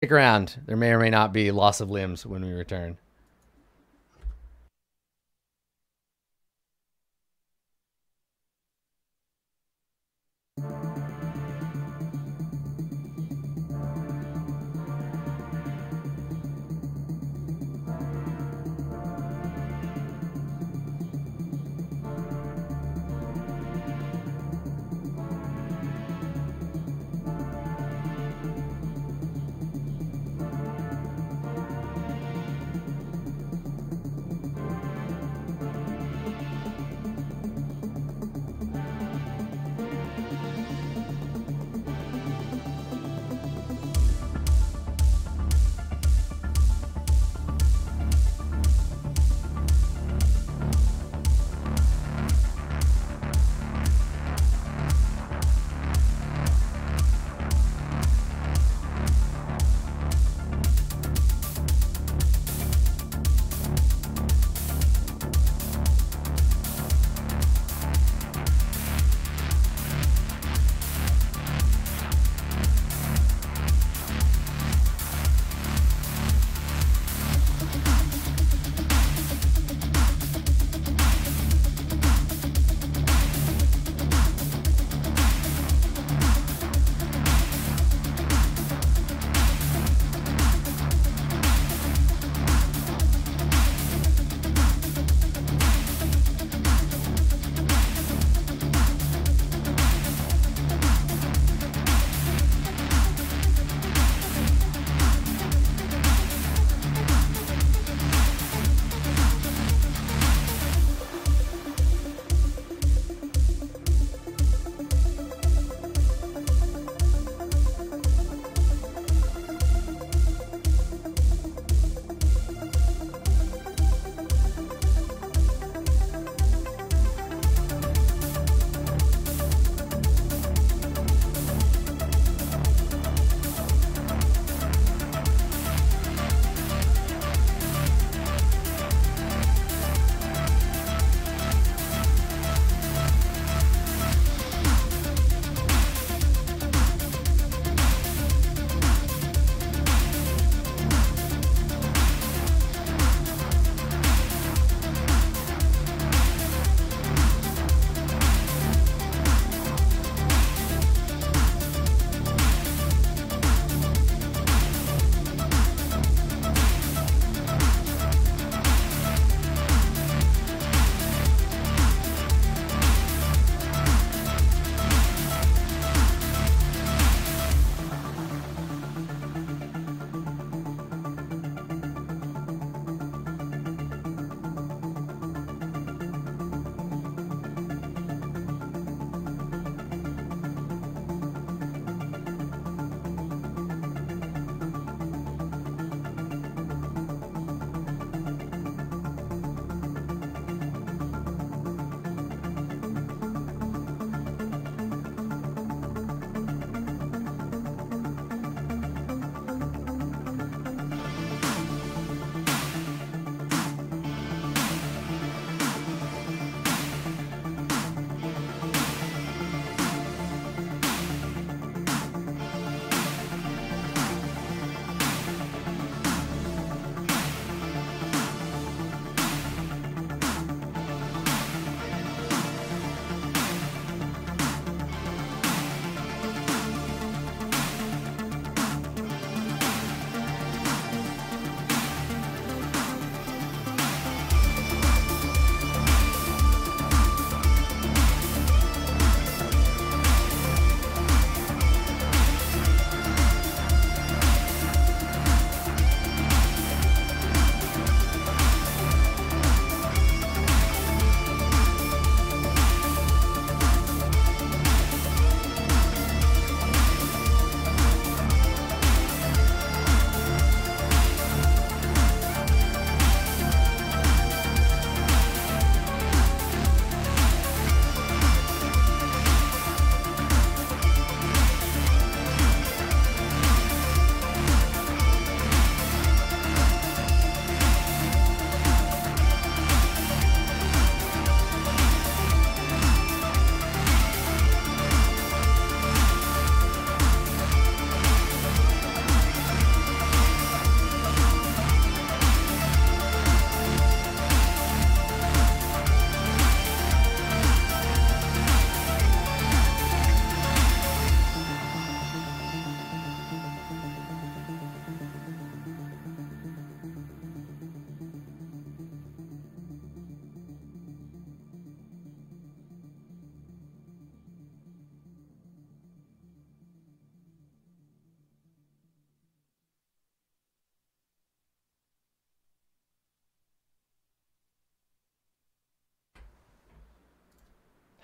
Stick around. There may or may not be loss of limbs when we return.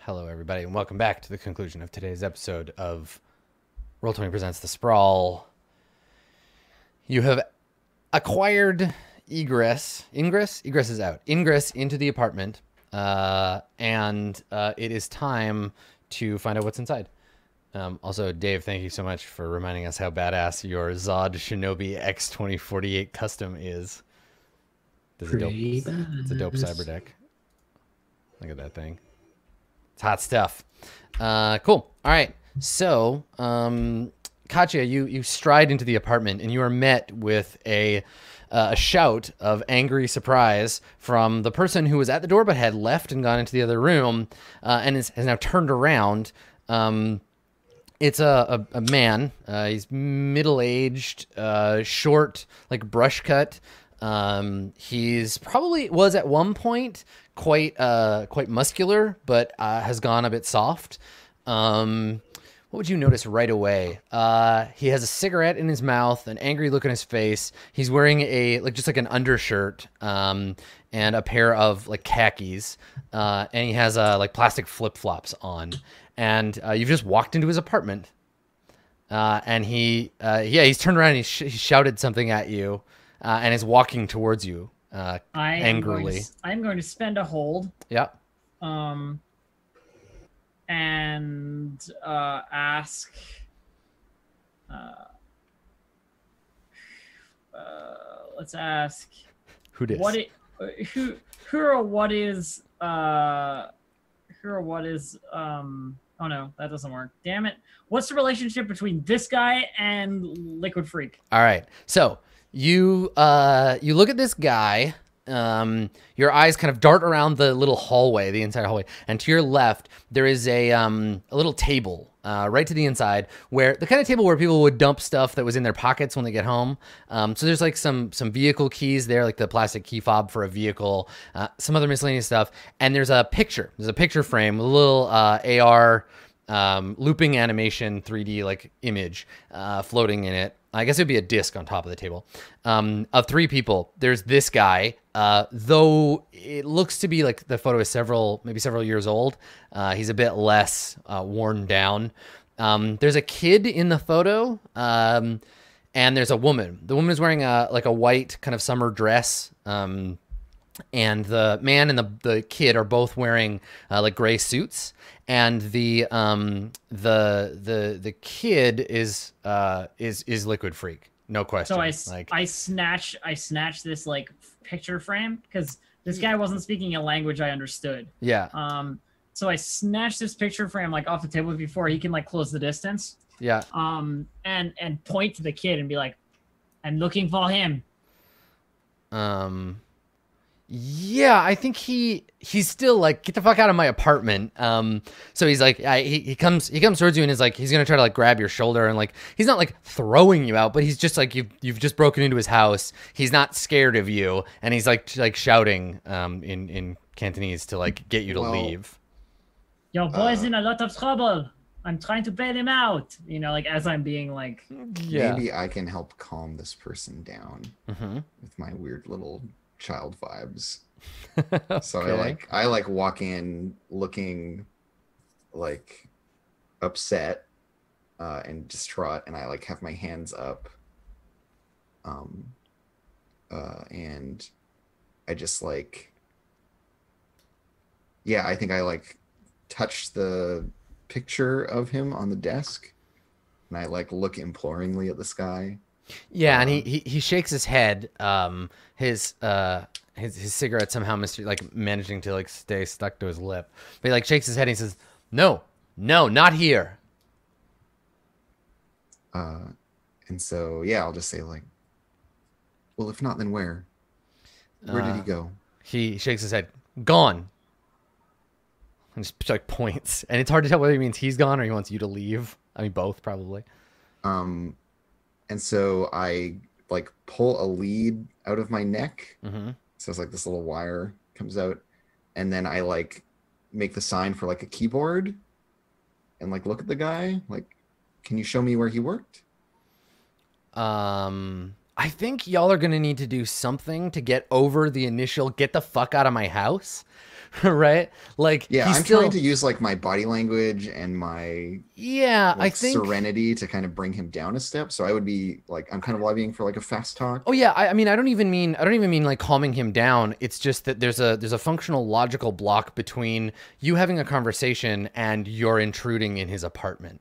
Hello, everybody, and welcome back to the conclusion of today's episode of Roll20 Presents The Sprawl. You have acquired egress. Ingress? Egress is out. Ingress into the apartment, uh, and uh, it is time to find out what's inside. Um, also, Dave, thank you so much for reminding us how badass your Zod Shinobi X2048 custom is. A dope, it's a dope cyber deck. Look at that thing. It's hot stuff. Uh, cool. All right. So, um, Katya, you you stride into the apartment and you are met with a uh, a shout of angry surprise from the person who was at the door but had left and gone into the other room uh, and is, has now turned around. Um, it's a, a, a man. Uh, he's middle aged, uh, short, like brush cut. Um, he's probably was at one point quite uh, quite muscular, but uh, has gone a bit soft. Um, what would you notice right away? Uh, he has a cigarette in his mouth, an angry look on his face. He's wearing a like just like an undershirt um, and a pair of like khakis, uh, and he has uh, like plastic flip flops on. And uh, you've just walked into his apartment, uh, and he uh, yeah he's turned around and he, sh- he shouted something at you, uh, and is walking towards you uh, I angrily. to, I'm going to spend a hold, Yeah. um, and uh, ask. Uh, uh, let's ask Who did? what it, who who or what is uh who or what is um oh no that doesn't work damn it what's the relationship between this guy and liquid freak All right. So you uh you look at this guy. Um, your eyes kind of dart around the little hallway, the inside hallway, and to your left there is a um a little table. Uh, right to the inside, where the kind of table where people would dump stuff that was in their pockets when they get home. Um, so there's like some some vehicle keys there, like the plastic key fob for a vehicle, uh, some other miscellaneous stuff, and there's a picture. There's a picture frame, with a little uh, AR um, looping animation 3D like image uh, floating in it. I guess it'd be a disc on top of the table um, of three people. There's this guy, uh, though it looks to be like the photo is several, maybe several years old. Uh, he's a bit less uh, worn down. Um, there's a kid in the photo, um, and there's a woman. The woman is wearing a like a white kind of summer dress. Um, and the man and the, the kid are both wearing uh, like gray suits and the um the the the kid is uh is is liquid freak no question so I, like I snatch I snatch this like picture frame because this guy wasn't speaking a language I understood. yeah Um, so I snatch this picture frame like off the table before he can like close the distance. yeah Um, and and point to the kid and be like, "I'm looking for him." um yeah i think he he's still like get the fuck out of my apartment. Um so he's like I, he, he comes he comes towards you and is like he's gonna try to like grab your shoulder and like he's not like throwing you out but he's just like you've you've just broken into his house. He's not scared of you. And he's like like shouting um in in cantonese to like get you to Well- leave. Your boy's Uh, in a lot of trouble. I'm trying to bail him out. You know, like as I'm being like, yeah. Maybe I can help calm this person down hmm with my weird little child vibes. So I like I like walk in looking like upset uh, and distraught, and I like have my hands up. Um, uh, and I just like, yeah, I think I like touch the picture of him on the desk, and I like look imploringly at the sky. Yeah, and he, Um, he he shakes his head. Um, his uh his his cigarette somehow myster- like managing to like stay stuck to his lip. But he like shakes his head and he says, "No, no, not here." Uh, and so yeah, I'll just say like, well, if not, then where? Where did he Uh, go? He shakes his head. Gone. And just like points, and it's hard to tell whether he means he's gone or he wants you to leave. I mean, both probably. Um, and so I like pull a lead out of my neck. Mm-hmm. So it's like this little wire comes out, and then I like make the sign for like a keyboard, and like look at the guy. Like, can you show me where he worked? Um. I think y'all are gonna need to do something to get over the initial "get the fuck out of my house," right? Like, Yeah, he's I'm still, trying to use like my body language and my yeah. I like, think serenity to kind of bring him down a step. So I would be like, I'm kind of lobbying for like a fast talk. Oh yeah, I, I mean, I don't even mean I don't even mean like calming him down. It's just that there's a there's a functional logical block between you having a conversation and you're intruding in his apartment.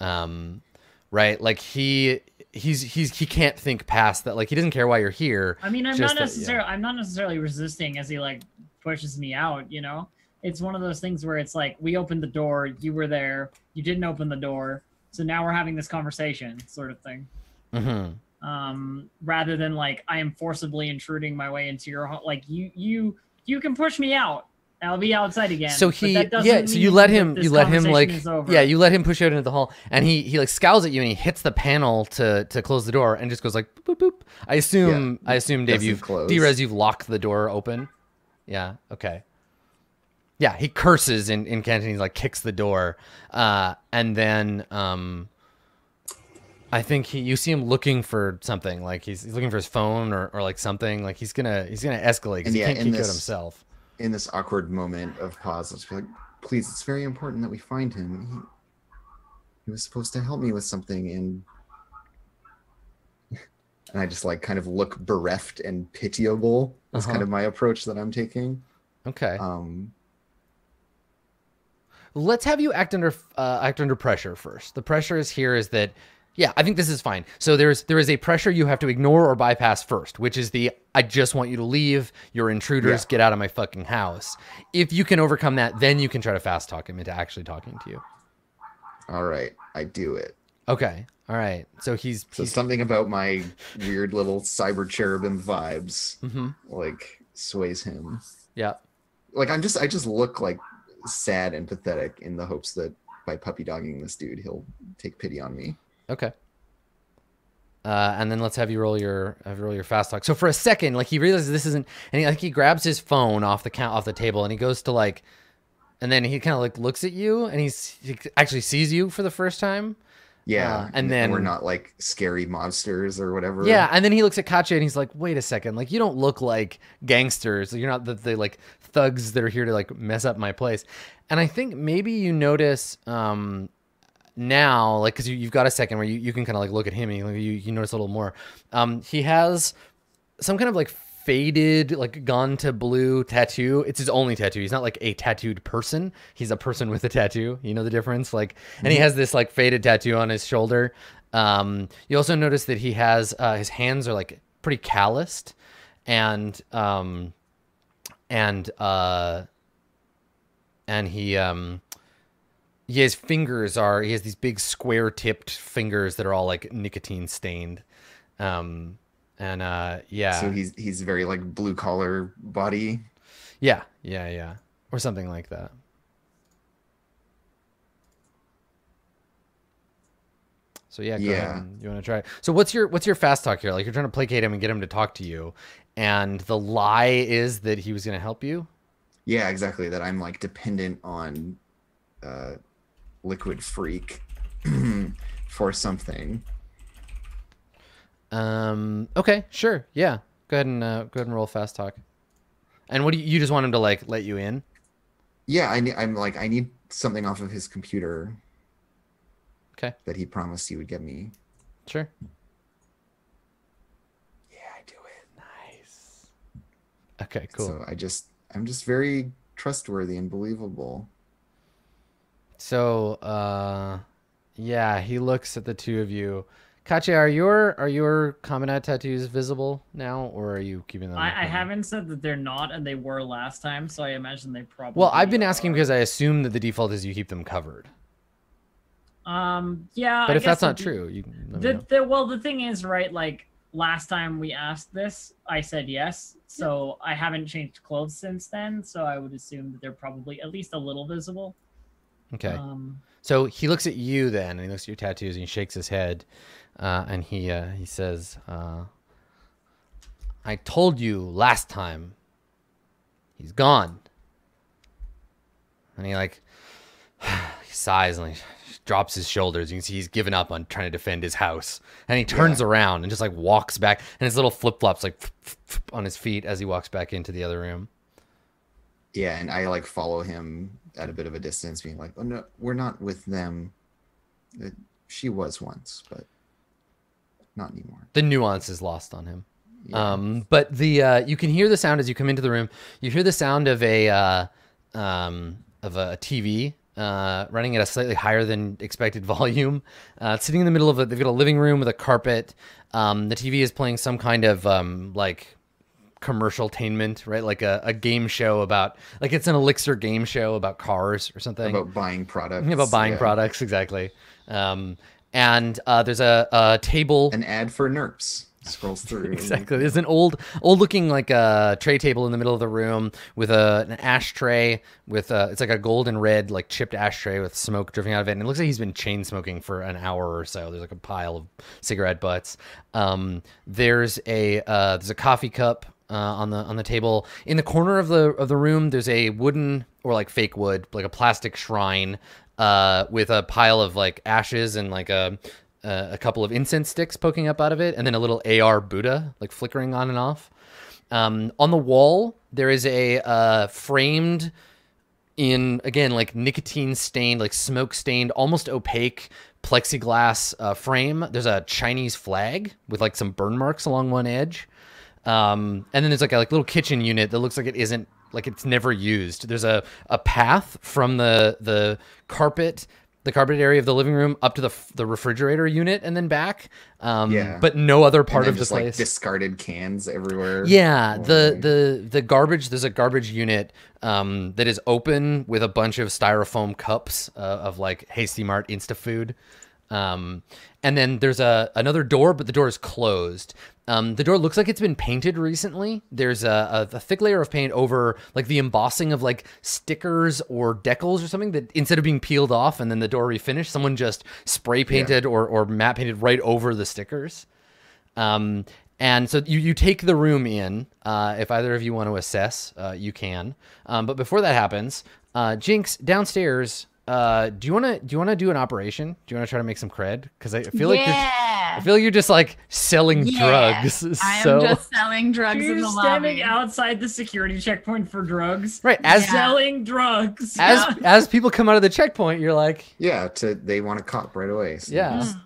Um, right? Like he he's he's he can't think past that. Like he doesn't care why you're here. I mean, I'm not necessarily I'm not necessarily resisting as he like pushes me out, you know? It's one of those things where it's like we opened the door, you were there, you didn't open the door, so now we're having this conversation sort of thing. hmm Um rather than like I am forcibly intruding my way into your home like you you you can push me out. I'll be outside again. So he yeah. So you let him you let him like yeah you let him push out into the hall and he he like scowls at you and he hits the panel to to close the door and just goes like boop boop. boop. I assume I assume Dave you've close. Drez you've locked the door open. Yeah. Okay. Yeah, he curses in in Cantonese, like kicks the door, uh, and then um, I think he you see him looking for something, like he's, he's looking for his phone or, or like something, like he's gonna he's gonna escalate because And he yeah, can't in keep it this- himself. In this awkward moment of pause, let's be like, please, it's very important that we find him. He, he was supposed to help me with something, and and I just like kind of look bereft and pitiable. That's Uh-huh. kind of my approach that I'm taking. Okay. Um, let's have you act under uh, act under pressure first. The pressure is here is that yeah, I think this is fine. So there's there is a pressure you have to ignore or bypass first, which is the I just want you to leave. You're intruders. Yeah. Get out of my fucking house. If you can overcome that, then you can try to fast talk him into actually talking to you. all right, I do it. Okay. All right. So he's, So he's something about my weird little cyber cherubim vibes Mhm. like sways him. yeah. Like I'm just I just look like sad and pathetic in the hopes that by puppy dogging this dude he'll take pity on me. Okay. Uh, and then let's have you roll your have you roll your fast talk. So for a second, like he realizes this isn't, and he, like he grabs his phone off the count off the table, and he goes to like, and then he kind of like looks at you, and he's he actually sees you for the first time. Yeah, Uh, and then- we're not like scary monsters or whatever. Yeah, and then he looks at Katya and he's like, "Wait a second, like you don't look like gangsters. You're not the, the like thugs that are here to like mess up my place." And I think maybe you notice um now, like, because you, you've got a second where you, you can kind of like look at him and you, you you notice a little more. Um, he has some kind of like faded, like gone to blue tattoo. It's his only tattoo. He's not like a tattooed person. He's a person with a tattoo. You know the difference? Like, and he has this like faded tattoo on his shoulder. Um, you also notice that he has uh, his hands are like pretty calloused, and um, and uh, and he um. Yeah, his fingers are. He has these big square-tipped fingers that are all like nicotine stained, um, and uh, yeah. So he's he's very like blue collar body. Yeah, yeah, yeah, or something like that. So yeah, go Yeah. you want to try. it. So what's your what's your fast talk here? Like you're trying to placate him and get him to talk to you, and the lie is that he was going to help you. Yeah, exactly. That I'm like dependent on uh liquid freak for something. Um. Okay. Sure. Yeah. Go ahead and uh, go ahead and roll fast talk. And what do you, you just want him to like let you in? Yeah, I need I'm like I need something off of his computer Okay. that he promised he would get me. Sure. Yeah, I do it. Nice. Okay. Cool. So I just I'm just very trustworthy and believable. So, uh, yeah, he looks at the two of you. Katya, are your are your Kaminat tattoos visible now, or are you keeping them? I, I haven't said that they're not, and they were last time, so I imagine they probably. Well, I've been asking because I assume that the default is you keep them covered. Um. Yeah. But I if that's not the- true, you can let me The, the, well, the thing is, right? Like last time we asked this, I said yes. So I haven't changed clothes since then. So I would assume that they're probably at least a little visible. Okay. Um, So he looks at you then, and he looks at your tattoos, and he shakes his head, uh, and he uh, he says, uh, "I told you last time. He's gone." And he like he sighs and he drops his shoulders. You can see he's given up on trying to defend his house, and he turns around and just like walks back, and his little flip flops like on his feet as he walks back into the other room. Yeah, and I like follow him at a bit of a distance, being like, "Oh no, we're not with them. Uh, She was once, but not anymore." The nuance is lost on him. Yeah. Um, but the uh, you can hear the sound as you come into the room. You hear the sound of a uh, um, of a TV uh, running at a slightly higher than expected volume. Uh, it's sitting in the middle of a they've got a living room with a carpet. Um, the TV is playing some kind of um, like commercial tainment, right? Like a, a game show about like it's an elixir game show about cars or something. about buying products. about buying yeah. products, exactly. Um, and uh, there's a, a table An ad for Nerps scrolls through. Exactly. There's an old, old looking like a tray table in the middle of the room with a an ashtray with a, it's like a golden red like chipped ashtray with smoke drifting out of it, and it looks like he's been chain smoking for an hour or so. There's like a pile of cigarette butts. Um, there's a uh, there's a coffee cup. Uh, on the on the table in the corner of the of the room, there's a wooden or like fake wood, like a plastic shrine, uh, with a pile of like ashes and like a a couple of incense sticks poking up out of it, and then a little AR Buddha like flickering on and off. Um, on the wall, there is a uh, framed in again like nicotine stained, like smoke stained, almost opaque plexiglass uh, frame. There's a Chinese flag with like some burn marks along one edge. Um, and then there's like a like little kitchen unit that looks like it isn't like it's never used. There's a, a path from the the carpet the carpet area of the living room up to the the refrigerator unit and then back. Um, Yeah. but no other part of the just like discarded cans everywhere. Yeah, along the the the garbage. There's a garbage unit um, that is open with a bunch of styrofoam cups uh, of like Hasty Mart Insta food, um, and then there's a another door, but the door is closed. Um, the door looks like it's been painted recently. There's a, a, a thick layer of paint over like the embossing of like stickers or decals or something that instead of being peeled off and then the door refinished, someone just spray painted or or matte painted right over the stickers. Um, and so you, you take the room in. Uh, if either of you want to assess, uh, you can. Um, but before that happens, uh, Jinx downstairs. Uh, do you want to do you want to do an operation? Do you want to try to make some cred? Because I feel like you're, I feel like you're just like selling Yeah. drugs. I am so just selling drugs in You're the standing lobby. outside the security checkpoint for drugs. right as Yeah. Selling drugs. as as people come out of the checkpoint, you're like, Yeah, to they want a cop right away. so- yeah, Mm.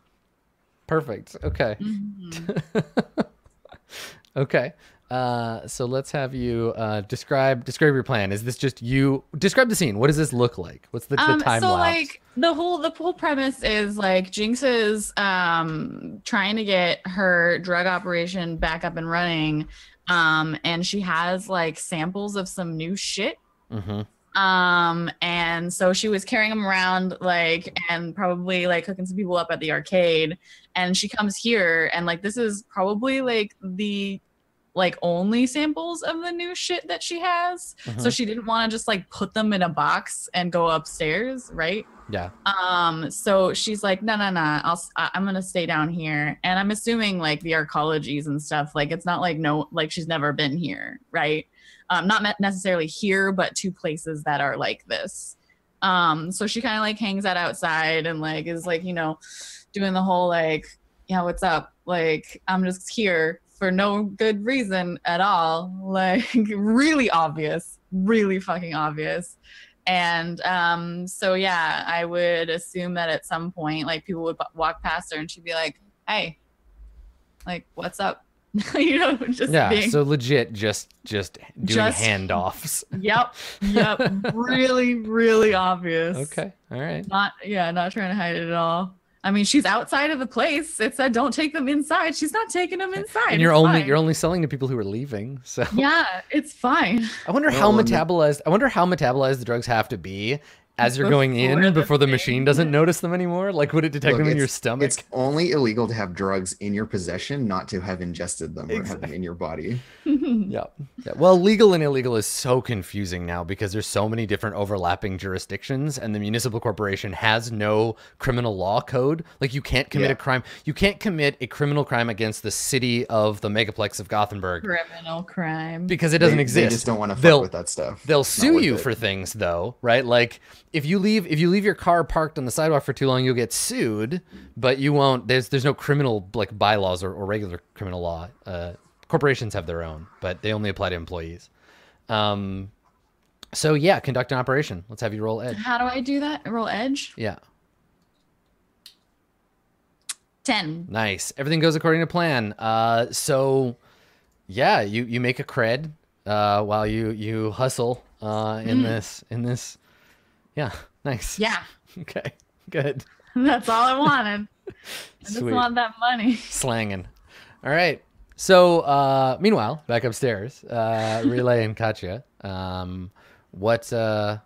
perfect. Okay, Mhm. okay. Uh, so let's have you uh, describe describe your plan. Is this just you? Describe the scene. What does this look like? What's the, the Um, time so lapse? like the whole the whole premise is like Jinx is um trying to get her drug operation back up and running, um, and she has like samples of some new shit. hmm Um, and so she was carrying them around like and probably like hooking some people up at the arcade. And she comes here and like this is probably like the like only samples of the new shit that she has. Mm-hmm. So she didn't want to just like put them in a box and go upstairs, right? Yeah. Um, so she's like, no, no, no, I'll, I'm gonna stay down here. And I'm assuming like the arcologies and stuff, like it's not like no, like she's never been here, right? Um, not necessarily here, but two places that are like this. Um, so she kind of like hangs out outside and like is like, you know, doing the whole like, yeah, what's up? Like, I'm just here for no good reason at all. Like, really obvious, really fucking obvious. And um, so, yeah, I would assume that at some point, like, people would walk past her and she'd be like, hey, like, what's up? you know, just Yeah. being, So legit, just just doing Just- handoffs. yep, yep, really, really obvious. Okay. All right. Not, yeah, not trying to hide it at all. I mean, she's outside of the place. It said don't take them inside. She's not taking them inside. And you're It's only fine. you're only selling to people who are leaving. So Yeah, it's fine. I wonder Well, how metabolized. I wonder how metabolized the drugs have to be as you're going in Before the before the machine doesn't notice them anymore. Like, would it detect Look, them in your stomach? It's only illegal to have drugs in your possession, not to have ingested them or have them in your body. Yeah. yeah. Well, legal and illegal is so confusing now because there's so many different overlapping jurisdictions, and the municipal corporation has no criminal law code. Like, you can't commit Yeah. a crime. You can't commit a criminal crime against the city of the megaplex of Gothenburg Criminal crime. because it doesn't they, exist. They just don't want to They'll- fuck with that stuff. They'll sue you it. for things though, right? Like if you leave if you leave your car parked on the sidewalk for too long, you'll get sued, but you won't there's there's no criminal like bylaws or, or regular criminal law. Uh, corporations have their own, but they only apply to employees. Um so yeah, conduct an operation. Let's have you roll edge. How do I do that? Roll edge. Yeah. 10. Nice. Everything goes according to plan. Uh, so, yeah, you you make a cred uh, while you you hustle uh, in this in this. Yeah, nice. Yeah. Okay. Good. That's all I wanted. I just Sweet. want that money. Slanging. All right. So, uh, meanwhile, back upstairs, uh, Relay and Katya. Um, what uh,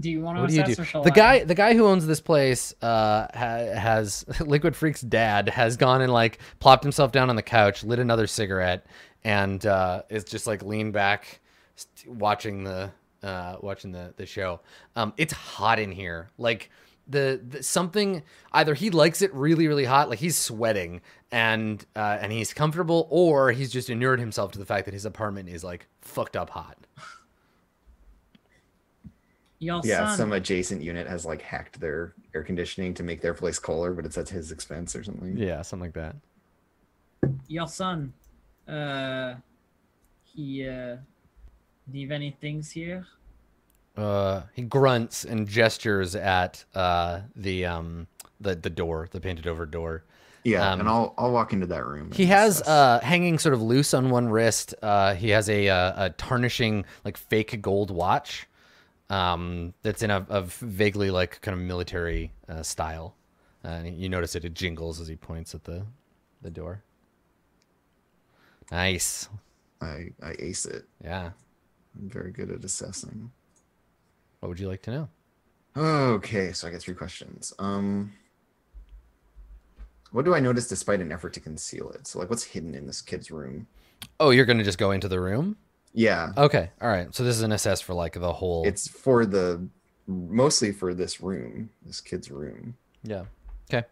Do you want to what do you do? The I? guy, the guy who owns this place, uh, ha- has Liquid Freak's dad has gone and like plopped himself down on the couch, lit another cigarette, and uh, is just like leaned back, st- watching the uh, watching the the show. Um, it's hot in here, like. The, the something either he likes it really really hot like he's sweating and uh, and he's comfortable or he's just inured himself to the fact that his apartment is like fucked up hot Y'all Yeah, son, some adjacent unit has like hacked their air conditioning to make their place cooler, but it's at his expense or something. yeah something like that your son. Uh, he uh, leave any things here? Uh, he grunts and gestures at uh the um the the door, the painted over door. Yeah, Um, and I'll I'll walk into that room. He has assess. uh hanging sort of loose on one wrist. Uh, he has a uh, a tarnishing like fake gold watch. Um, that's in a, a vaguely like kind of military uh, style. Uh, and you notice it, it jingles as he points at the the door. Nice. I I ace it. Yeah. I'm very good at assessing. What would you like to know? Okay, so I got three questions. Um what do I notice despite an effort to conceal it? So like what's hidden in this kid's room? Oh, you're gonna just go into the room? Yeah. Okay. All right. So this is an assess for like the whole. It's for the mostly for this room, this kid's room. Yeah. Okay.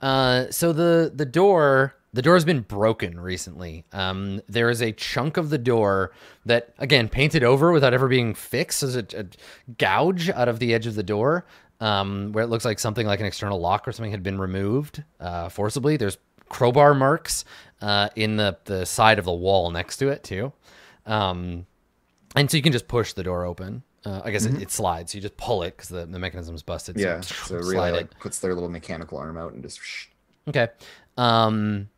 Uh, so the the door the door has been broken recently. Um, there is a chunk of the door that again painted over without ever being fixed. There's a, a gouge out of the edge of the door um, where it looks like something like an external lock or something had been removed uh, forcibly. There's crowbar marks uh, in the the side of the wall next to it too. Um, and so you can just push the door open. Uh, I guess it, it slides. You just pull it because the, the mechanism's busted. so yeah. So it really like puts their little mechanical arm out and just Okay. Um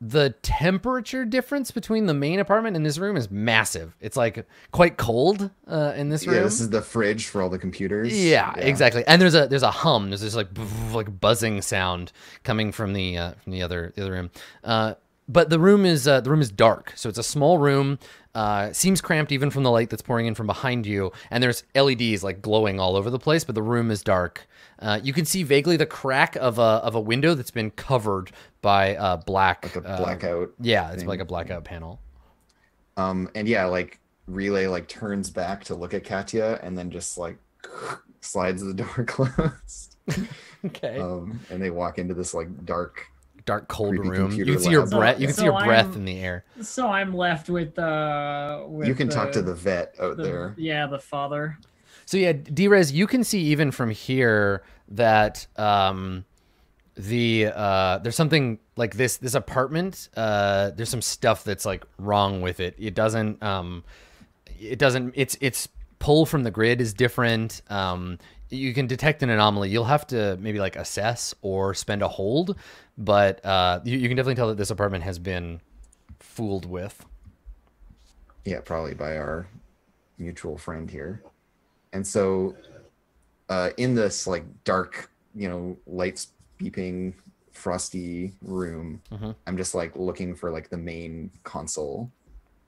the temperature difference between the main apartment and this room is massive. It's like quite cold uh, in this room. Yeah, this is the fridge for all the computers. Yeah, exactly. And there's a there's a hum. There's this like like buzzing sound coming from the uh, from the other the other room. Uh, but the room is uh, the room is dark, so it's a small room. Uh, seems cramped even from the light that's pouring in from behind you, and there's LEDs like glowing all over the place. But the room is dark. Uh, you can see vaguely the crack of a of a window that's been covered by uh, black. Like a uh, blackout. yeah, it's thing. like a blackout panel. Um, and yeah, like relay like turns back to look at Katya and then just like slides the door closed. Okay. Um, and they walk into this like dark. Dark, cold creepy room. You can see your lab. breath. You can So- see your breath I'm- in the air. So I'm left with uh. With you can talk to the- the vet out the- there. Yeah, the father. So yeah, Drez, you can see even from here that um, the uh, there's something like this this apartment. Uh, there's some stuff that's like wrong with it. It doesn't. Um, it doesn't. It's it's pull from the grid is different. Um, you can detect an anomaly. You'll have to maybe like assess or spend a hold, but uh, you, you can definitely tell that this apartment has been fooled with. Yeah, probably by our mutual friend here. And so uh in this like dark, you know, lights beeping frosty room, Mhm. I'm just like looking for like the main console.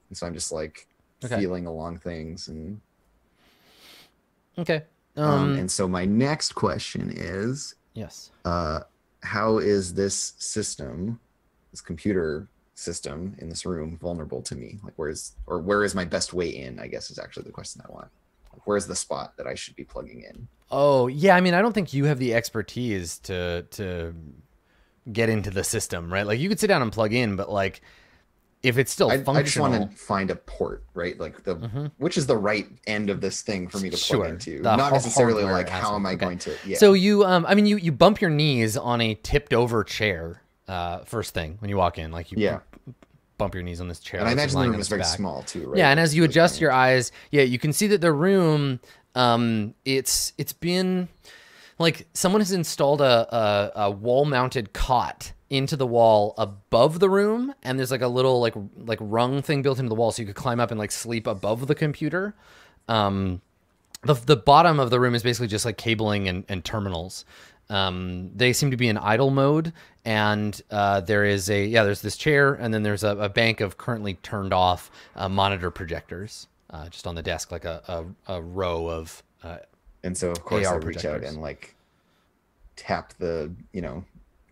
And so I'm just like Okay. feeling along things and Okay. um, Um, and so my next question is yes. uh how is this system, this computer system in this room vulnerable to me? Like, where's or where is my best way in? I guess is actually the question I want. Like, where's the spot that I should be plugging in? Oh yeah, I mean, I don't think you have the expertise to to get into the system, right? Like you could sit down and plug in, but like if it's still I, I just want to find a port, right? Like the Mhm. which is the right end of this thing for me to plug Sure, into. the Not necessarily like how am I. Okay. going to yeah. So you, um, I mean, you you bump your knees on a tipped over chair. Uh, first thing when you walk in, like you Yeah. bump your knees on this chair. and I imagine the room is very back. small too, right? Yeah, and as you adjust your eyes, yeah, you can see that the room, um, it's it's been like someone has installed a a, a wall mounted cot into the wall above the room, and there's like a little like like rung thing built into the wall, so you could climb up and like sleep above the computer. Um, the the bottom of the room is basically just like cabling and, and terminals. Um, they seem to be in idle mode, and uh, there is a yeah, there's this chair, and then there's a, a bank of currently turned off uh, monitor projectors uh, just on the desk, like a a, a row of. Uh, And so of course AR I reach out and like tap the, you know,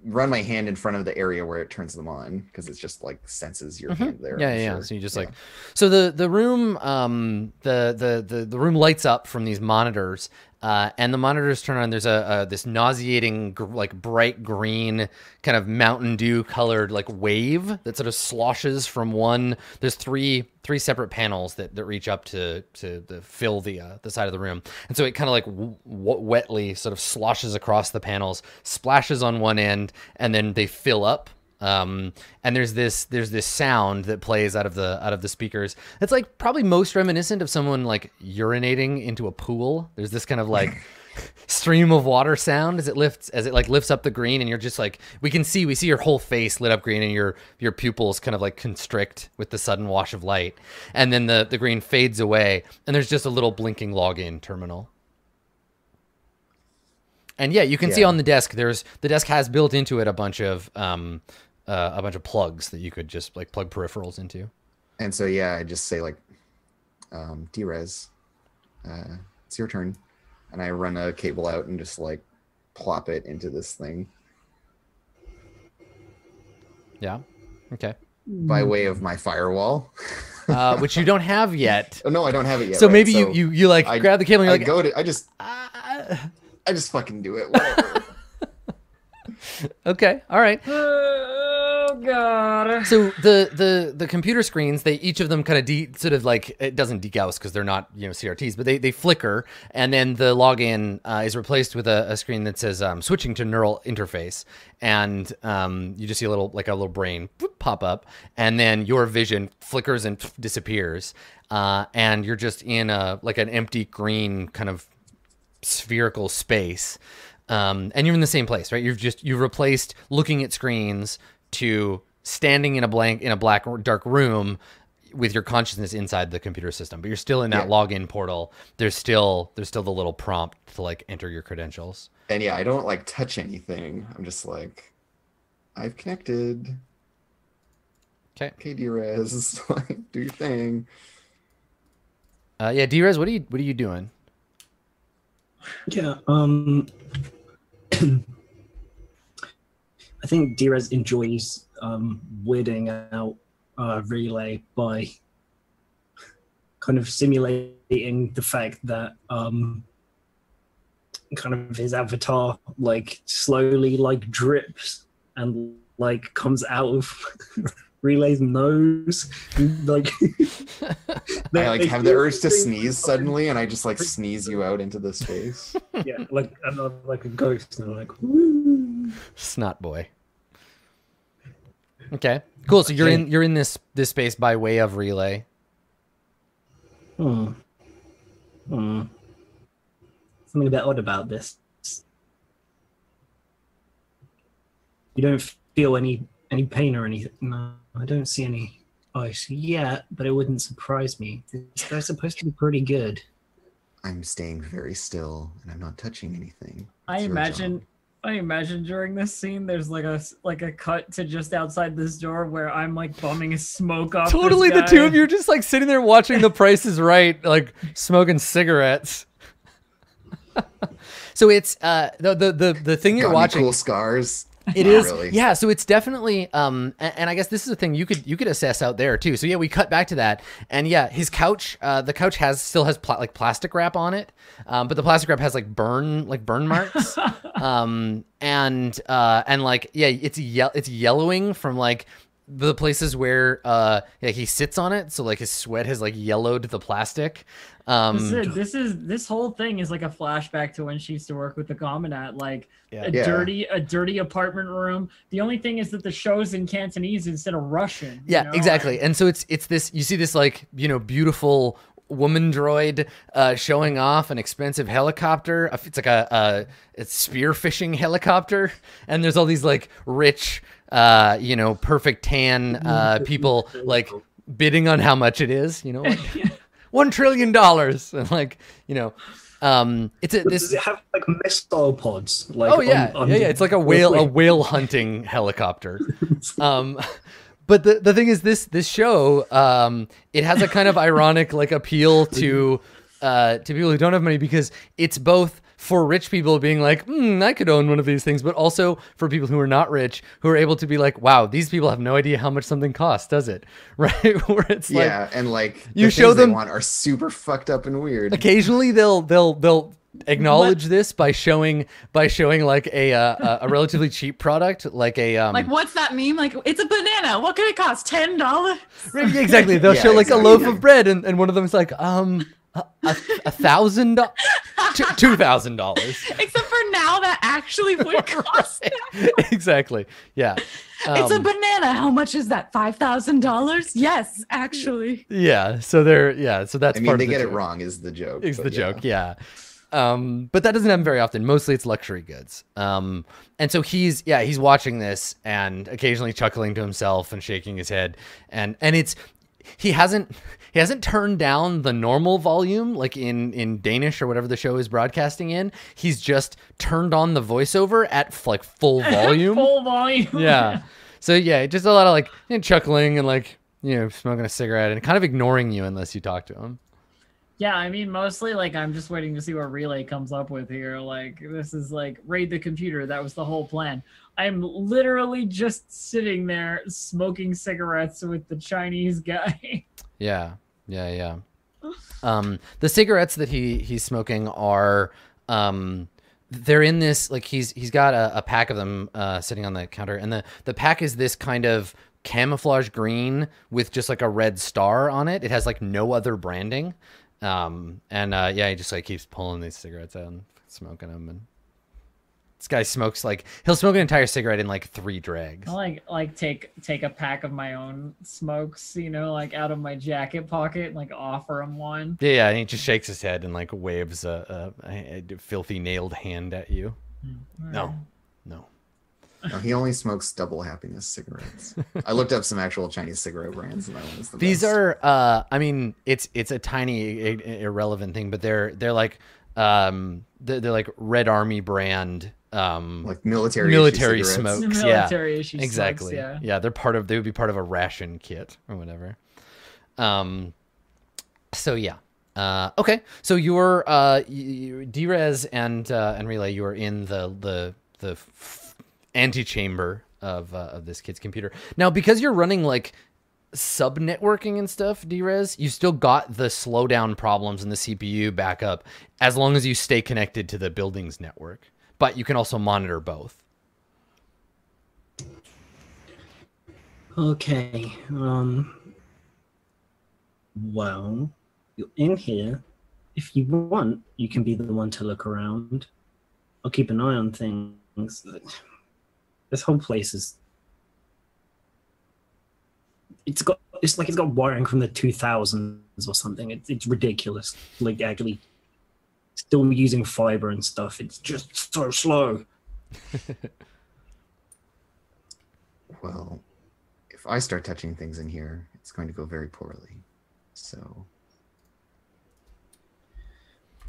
run my hand in front of the area where it turns them on because it's just like senses your hand there. Mm-hmm. yeah, I'm yeah, yeah. sure. So you just Yeah. like, so the the room, um, the the the the room lights up from these monitors, uh, and the monitors turn on. There's a, a this nauseating, gr- like bright green, kind of Mountain Dew colored like wave that sort of sloshes from one. There's three three separate panels that, that reach up to to the, fill the uh, the side of the room, and so it kind of like w- w- wetly sort of sloshes across the panels, splashes on one end, and then they fill up um, and there's this there's this sound that plays out of the out of the speakers. That's like probably most reminiscent of someone like urinating into a pool. There's this kind of like stream of water sound as it lifts as it like lifts up the green and you're just like we can see we see your whole face lit up green and your your pupils kind of like constrict with the sudden wash of light. And then the the green fades away and there's just a little blinking login terminal. And yeah, you can see on the desk. There's the desk has built into it a bunch of um, uh, a bunch of plugs that you could just like plug peripherals into. And so yeah, I just say like, um, Drez, uh, it's your turn, and I run a cable out and just like plop it into this thing Yeah. Okay. by way of my firewall. Uh, which you don't have yet. Oh no, I don't have it yet. so right? maybe you, So you you like I- grab the cable and I you're like, go to I just "Ah." I just fucking do it. Whatever. okay, all right. Oh god. So the the the computer screens, they each of them kind of de- sort of like it doesn't degauss because they're not you know CRTs, but they they flicker, and then the login uh, is replaced with a, a screen that says um, switching to neural interface, and um, you just see a little like a little brain pop up, and then your vision flickers and disappears, uh, and you're just in a like an empty green kind of spherical space um, and you're in the same place right you've just you've replaced looking at screens to standing in a blank in a black dark room with your consciousness inside the computer system but you're still in that Yeah. login portal there's still there's still the little prompt to like enter your credentials and yeah, I don't like touch anything. I'm just like, I've connected. okay Okay, Drez, like do your thing. uh, yeah drez what are you what are you doing Yeah. Um. I think Drez enjoys um, weirding out uh, Relay by kind of simulating the fact that um, kind of his avatar like slowly like drips and like comes out of Relay's nose. like I like have the urge to sneeze suddenly, and I just like sneeze you out into the space. Yeah, like I'm not like a ghost, and I'm like. Woo. Snot boy okay cool so you're in you're in this this space by way of relay Hmm. Hmm. Something a bit odd about this. You don't feel any any pain or anything. No, I don't see any ice yet, but it wouldn't surprise me. They're supposed to be pretty good. I'm staying very still, and I'm not touching anything. I It's your imagine job. I imagine during this scene there's like a s- like a cut to just outside this door where I'm like bumming a smoke off. this totally the two of you are just like sitting there watching the price is right like smoking cigarettes so it's uh the the the, the thing you're Got watching cool scars. It Not is, really. yeah. So it's definitely, um, and, and I guess this is a thing you could you could assess out there too. So yeah, we cut back to that, and yeah, his couch, uh, the couch has still has pla- like plastic wrap on it, um, but the plastic wrap has like burn like burn marks, um, and uh, and like yeah, it's ye- it's yellowing from like the places where uh yeah, he sits on it so like his sweat has like yellowed the plastic um This is, this is this whole thing is like a flashback to when she used to work with the commandant, like Yeah. a Yeah. dirty, a dirty apartment room. The only thing is that the show's in Cantonese instead of Russian. you Yeah, know? exactly. And so it's it's this you see this like, you know, beautiful woman droid uh showing off an expensive helicopter. It's like a a it's spear fishing helicopter and there's all these like rich uh you know, perfect tan uh people like bidding on how much it is, you know. Like, 1 trillion dollars and like, you know, um it's a Does this it have like missile pods? Like oh yeah, on- on yeah, yeah. It's like a whale, a whale hunting helicopter. Um, but the the thing is, this this show, um, it has a kind of ironic like appeal to uh to people who don't have money because it's both for rich people being like, hmm, I could own one of these things, but also for people who are not rich who are able to be like, wow, these people have no idea how much something costs, does it? Right? Where it's like yeah, and like you the show things they them- want are super fucked up and weird. occasionally they'll they'll they'll acknowledge this by showing by showing like a uh, a- a relatively cheap product like a um Like, what's that meme? Like, it's a banana. What could it cost? Ten dollars. right, exactly they'll Yeah, show like a loaf exactly. of bread and, and one of them is like um a, a, a thousand do- two- two thousand dollars Except for now, that actually would cost. exactly yeah it's a Um, banana. How much is that? Five thousand dollars? Yes, actually. yeah so they're yeah so that's I mean, part they of the get it wrong is the joke. is the yeah. joke yeah um but that doesn't happen very often mostly it's luxury goods um and so he's yeah he's watching this and occasionally chuckling to himself and shaking his head and and it's he hasn't he hasn't turned down the normal volume like in in Danish or whatever the show is broadcasting in he's just turned on the voiceover at like full volume Full volume. yeah so yeah just a lot of like you know, chuckling and like you know smoking a cigarette and kind of ignoring you unless you talk to him Yeah, I mean, mostly like I'm just waiting to see what Relay comes up with here. Like, this is like raid the computer. That was the whole plan. I'm literally just sitting there smoking cigarettes with the Chinese guy. Yeah, yeah, yeah. Um, the cigarettes that he he's smoking are um, they're in this like he's he's got a, a pack of them uh, sitting on the counter, and the the pack is this kind of camouflage green with just like a red star on it. It has like no other branding, um, and uh, yeah, he just like keeps pulling these cigarettes out and smoking them, and this guy smokes like he'll smoke an entire cigarette in like three drags. I like like take take a pack of my own smokes, you know, like out of my jacket pocket and like offer him one. Yeah, yeah, and he just shakes his head and like waves a, a, a filthy nailed hand at you. No, no. No, he only smokes double happiness cigarettes. I looked up some actual Chinese cigarette brands, and that one is the These best. are, uh, I mean, it's it's a tiny i- i- irrelevant thing, but they're they're like, um, they're, they're like Red Army brand, um, like military military issue smokes. The yeah, military issue smokes, exactly. yeah. yeah, they're part of. They would be part of a ration kit or whatever. Um, so yeah. Uh, okay, so you're uh, Drez and uh, and Relay. You are in the the the f- antechamber of uh, of this kid's computer now because you're running like sub networking and stuff. Drez, you still got the slowdown problems in the CPU backup as long as you stay connected to the building's network. But you can also monitor both. Okay. Um. Well, you're in here. If you want, you can be the one to look around. I'll keep an eye on things. This whole place is. It's got. It's like it's got wiring from the 2000s or something. It's it's ridiculous. Like actually, still using fiber and stuff. It's just so slow. Well, if I start touching things in here, it's going to go very poorly. So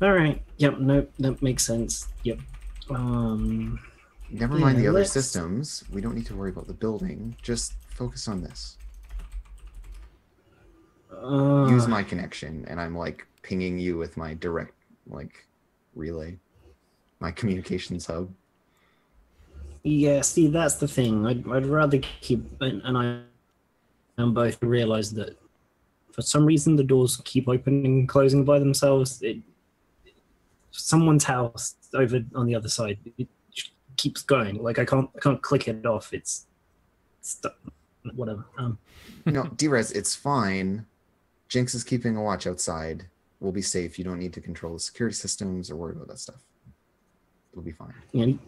All right. Yep. Nope. That makes sense. Yep. Um. never mind Yeah, the other let's- systems. We don't need to worry about the building. Just focus on this. Uh, Use my connection, and I'm like pinging you with my direct like relay, my communications hub. Yeah, see, that's the thing. I'd, I'd rather keep, and, and I and both realize that for some reason the doors keep opening and closing by themselves. It, someone's house over on the other side. It keeps going. Like I can't, I can't click it off. It's, stuck. whatever. Um, no, Drez, it's fine. Jinx is keeping a watch outside. We'll be safe. You don't need to control the security systems or worry about that stuff. It'll be fine. and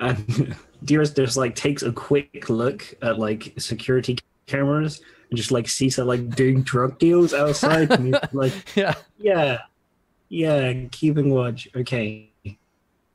and Drez just like takes a quick look at like security cameras and just like sees her like doing drug deals outside and he's like Yeah. yeah yeah keeping watch okay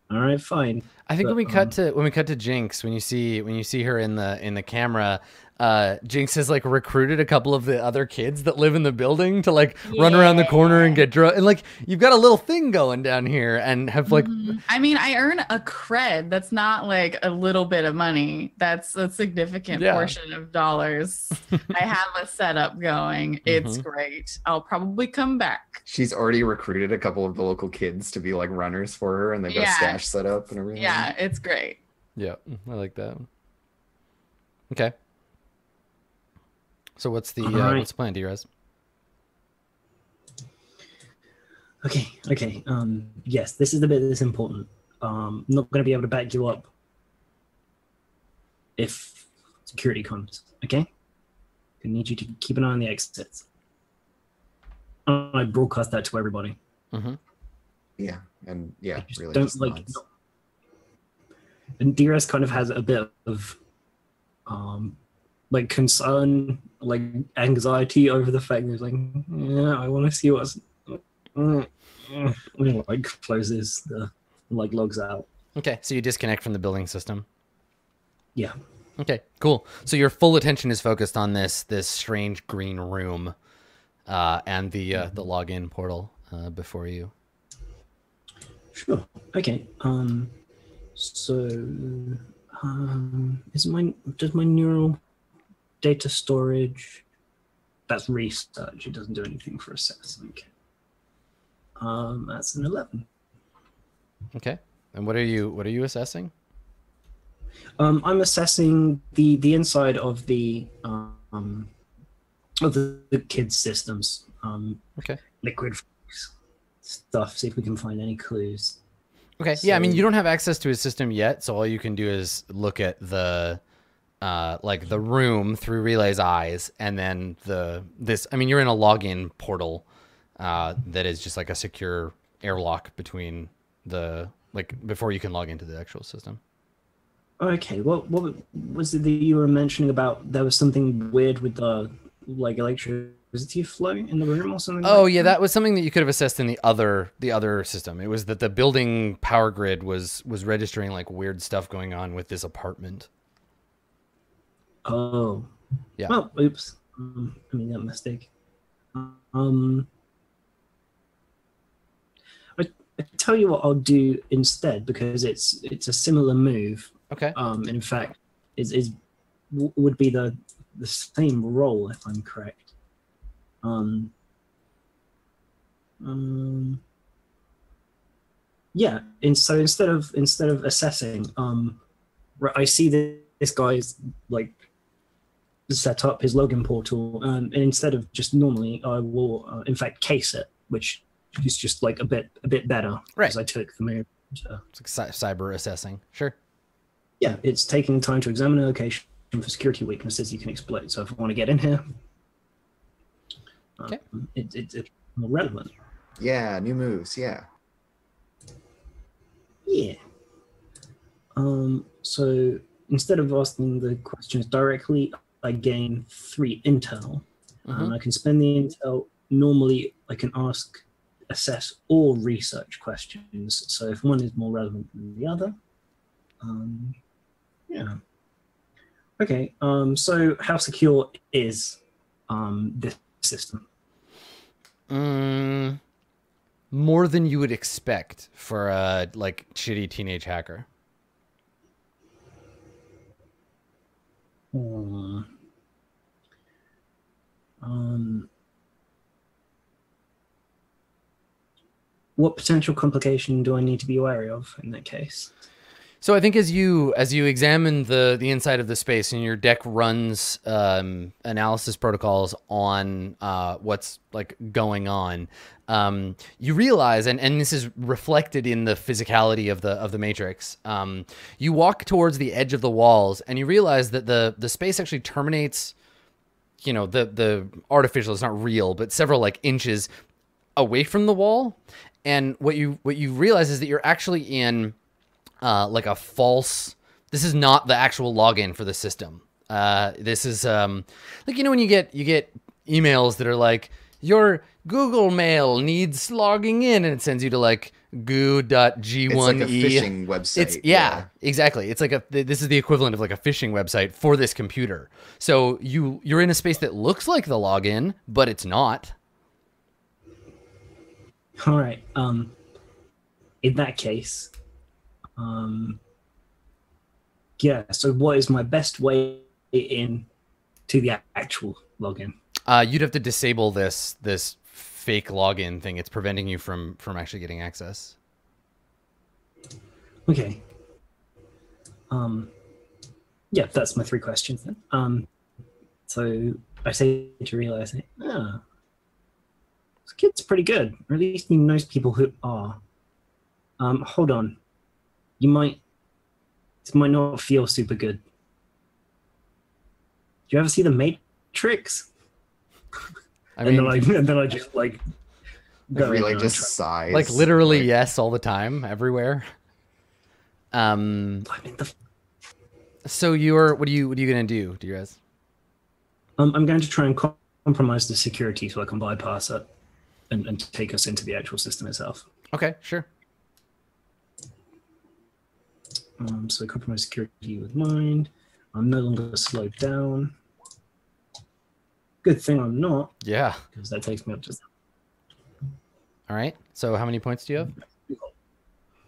all right fine I think But, when we cut um, to when we cut to Jinx, when you see when you see her in the in the camera, uh, Jinx has like recruited a couple of the other kids that live in the building to like run around the corner and get drunk. And like you've got a little thing going down here, and have like Mhm. I mean, I earn a cred. That's not like a little bit of money. That's a significant Yeah. portion of dollars. I have a setup going. It's Mhm. great. I'll probably come back. She's already recruited a couple of the local kids to be like runners for her, and they've got Yeah. a stash set up and everything. Yeah, it's great. yeah, I like that. Okay. So what's the uh, Alright. what's the plan, Drez? okay okay um yes this is the bit that's important um I'm not going to be able to back you up if security comes okay i need you to keep an eye on the exits i broadcast that to everybody Mm-hmm. Yeah, and yeah, just really don't just like nods. And Drez kind of has a bit of um like concern like anxiety over the fact that he's like yeah i want to see what's like closes the like logs out Okay, so you disconnect from the building system. yeah Okay, cool. So your full attention is focused on this this strange green room, uh, and the uh, the login portal uh, before you. sure okay um so um is my does my neural data storage that's research it doesn't do anything for assessing um that's an 11 Okay, and what are you what are you assessing? Um, I'm assessing the the inside of the um of the, the kids' systems. Um, Okay. liquid stuff. See if we can find any clues. Okay, yeah, I mean you don't have access to his system yet, so all you can do is look at the uh like the room through Relay's eyes, and then the this. I mean you're in a login portal uh that is just like a secure airlock between the like before you can log into the actual system. Okay. What what was it that you were mentioning about? There was something weird with the like electricity flow in the room or something. Oh like yeah, that was something that you could have assessed in the other the other system. It was that the building power grid was was registering like weird stuff going on with this apartment. Oh. Yeah. Well, oops. Um, I mean that mistake. Um. I, I tell you what I'll do instead because it's it's a similar move. Okay. Um, in fact, is is would be the the same role if I'm correct. Um. Um. Yeah, and so instead of instead of assessing, um, right, I see that this guy's like set up his login portal, um, and instead of just normally, I will uh, in fact case it, which is just like a bit a bit better Right. because I took the move. to- It's like cyber assessing. Sure. yeah, it's taking time to examine a location for security weaknesses you can exploit. So if I want to get in here, Okay. um, it, it, it's more relevant. Yeah, new moves. Yeah. Yeah. Um, so instead of asking the questions directly, I gain three intel. And I can spend the intel. Normally, I can ask, assess, or research questions. So if one is more relevant than the other, um, yeah. Okay. Um, so how secure is um, this system? Mm, more than you would expect for a like shitty teenage hacker. Hmm. Um, what potential complication do I need to be wary of in that case? So I think as you as you examine the the inside of the space and your deck runs um, analysis protocols on uh, what's like going on, um, you realize, and, and this is reflected in the physicality of the of the matrix. Um, you walk towards the edge of the walls, and you realize that the the space actually terminates. You know the the artificial is not real, but several like inches away from the wall, and what you what you realize is that you're actually in uh, like a false. This is not the actual login for the system. Uh, this is um, like you know when you get you get emails that are like your Google Mail needs logging in, and it sends you to like goo.g1e. It's like a phishing website. It's yeah, exactly. It's like a this is the equivalent of like a phishing website for this computer. So you you're in a space that looks like the login, but it's not. All right. Um, in that case, um, yeah. So, what is my best way in to the actual login? Uh, you'd have to disable this this fake login thing. It's preventing you from from actually getting access. Okay. Um, yeah, that's my three questions then. Um, so I say to realize it. Ah, this kid's pretty good, or at least he knows people who are. Um, hold on. You might. This might not feel super good. Do you ever see the Matrix? I and mean, then I and then I just like go Relay in just try- sighs. like literally like, yes all the time, everywhere. Um. I mean, the So you're what are you what are you gonna do, Drez? Um, I'm going to try and compromise the security so I can bypass it and, and take us into the actual system itself. Okay, sure. Um, so compromise security with mind. I'm no longer slowed down. Good thing I'm not, Yeah. because that takes me up to. All right. So how many points do you have?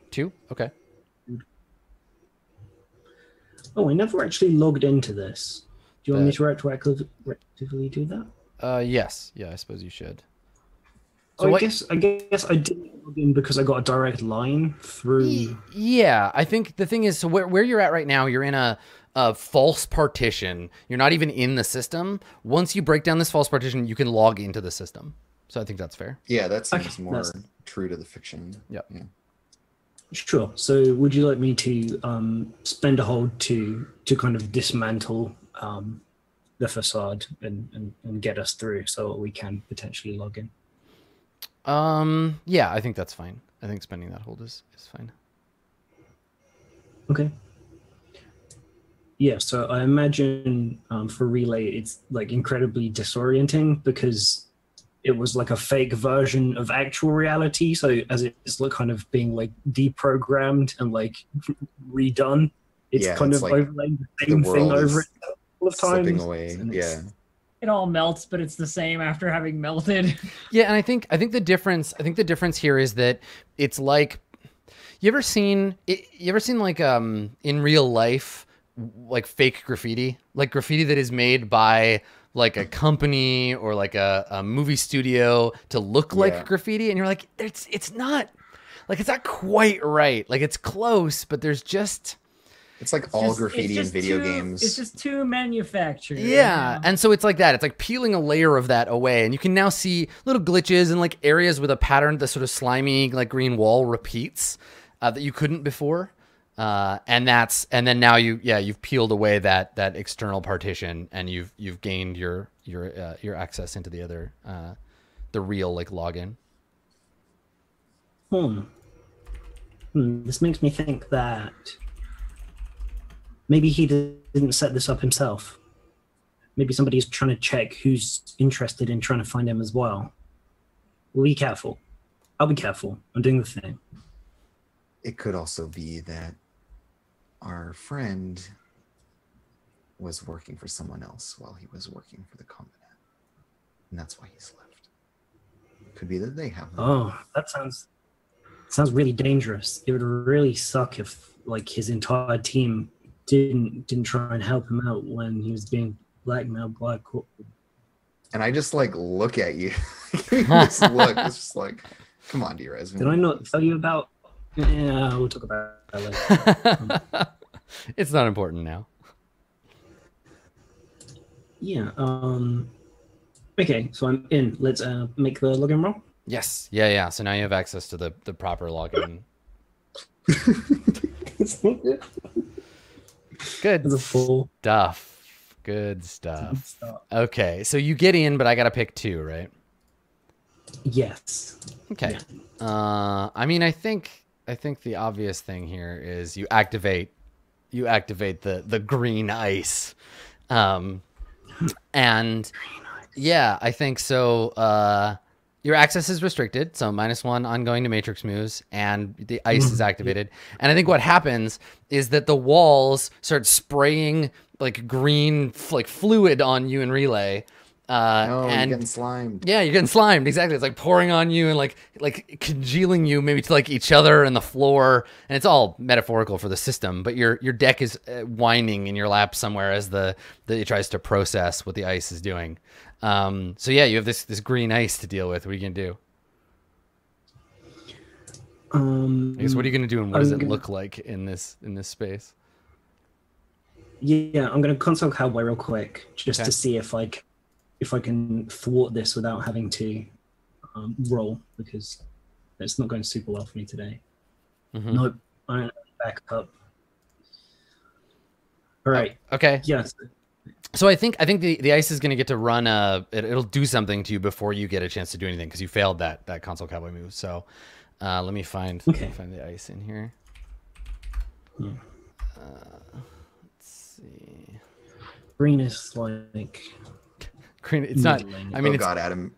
Two. Okay. Oh, I never actually logged into this. Do you want me Uh, to retroactively, retroactively do that? Uh, yes. Yeah, I suppose you should. So I what- guess I guess I didn't log in because I got a direct line through. Yeah, I think the thing is, so where, where you're at right now, you're in a, a false partition. You're not even in the system. Once you break down this false partition, you can log into the system. So I think that's fair. Yeah, that seems Okay, more that's- true to the fiction. Yep. Yeah. Sure. So, would you like me to um, spend a hold to to kind of dismantle um, the facade and, and and get us through, so we can potentially log in? Um, yeah, I think that's fine. I think spending that hold is, is fine. Okay. Yeah. So I imagine um, for relay, it's like incredibly disorienting because it was like a fake version of actual reality. So as it's like kind of being like deprogrammed and like redone, it's Yeah, kind it's of like overlaying the same thing over it a couple of times. Slipping away. and Yeah. it's- It all melts, but it's the same after having melted. Yeah, and I think I think the difference I think the difference here is that it's like you ever seen it, you ever seen like um in real life like fake graffiti like graffiti that is made by like a company or like a, a movie studio to look like Yeah. graffiti and you're like it's it's not like it's not quite right like it's close but there's just It's like It's all just- it's graffiti in video too- games. It's just too manufactured. Yeah, you know? and so it's like that. It's like peeling a layer of that away, and you can now see little glitches and like areas with a pattern, the sort of slimy like green wall repeats uh, that you couldn't before. Uh, and that's and then now you yeah you've peeled away that that external partition and you've you've gained your your uh, your access into the other uh, the real like login. Hmm. Hmm. This makes me think that maybe he didn't set this up himself. Maybe somebody's trying to check who's interested in trying to find him as well. We'll be careful. I'll be careful. I'm doing the thing. it could also be that our friend was working for someone else while he was working for the covenant and that's why he's left could be that they have them. Oh, that sounds sounds really dangerous. It would really suck if like his entire team didn't didn't try and help him out when he was being blackmailed by a corp- and i just like look at you this look it's just like come on dear Did I not tell you about Yeah, we'll talk about that later. it's not important now. yeah. Um. Okay, so I'm in. Let's uh make the login roll. Yes. Yeah, yeah. So now you have access to the the proper login. Good. Good a full stuff. Good stuff. Okay, so you get in, but I gotta pick two, right? Yes. Okay. Uh, I mean, I think I think the obvious thing here is you activate you activate the the green ice, um, and yeah, I think so. Uh, your access is restricted, so minus one ongoing to matrix moves, and the ice is activated. And I think what happens is that the walls start spraying like green like fluid on you in relay. Uh, No, and you're getting slimed. yeah, you're getting slimed. Exactly. It's like pouring on you and like like congealing you maybe to like each other and the floor, and it's all metaphorical for the system. But your your deck is uh, whining in your lap somewhere as the that it tries to process what the ice is doing. Um, so yeah, you have this this green ice to deal with. What are you gonna do? Um. I guess what are you gonna do, and what does I'm it gonna- look like in this in this space? Yeah, I'm gonna consult Cowboy real quick just Okay. to see if like if I can thwart this without having to um, roll because it's not going super well for me today. Mhm. Nope, I don't have back up. All right. Okay. Yes. So I think I think the, the ice is going to get to run a it, it'll do something to you before you get a chance to do anything because you failed that that console cowboy move. So uh, let me find let me Okay. find the ice in here. Hmm. Uh, let's see. Green is like Green. It's not. I mean, oh God, Adam,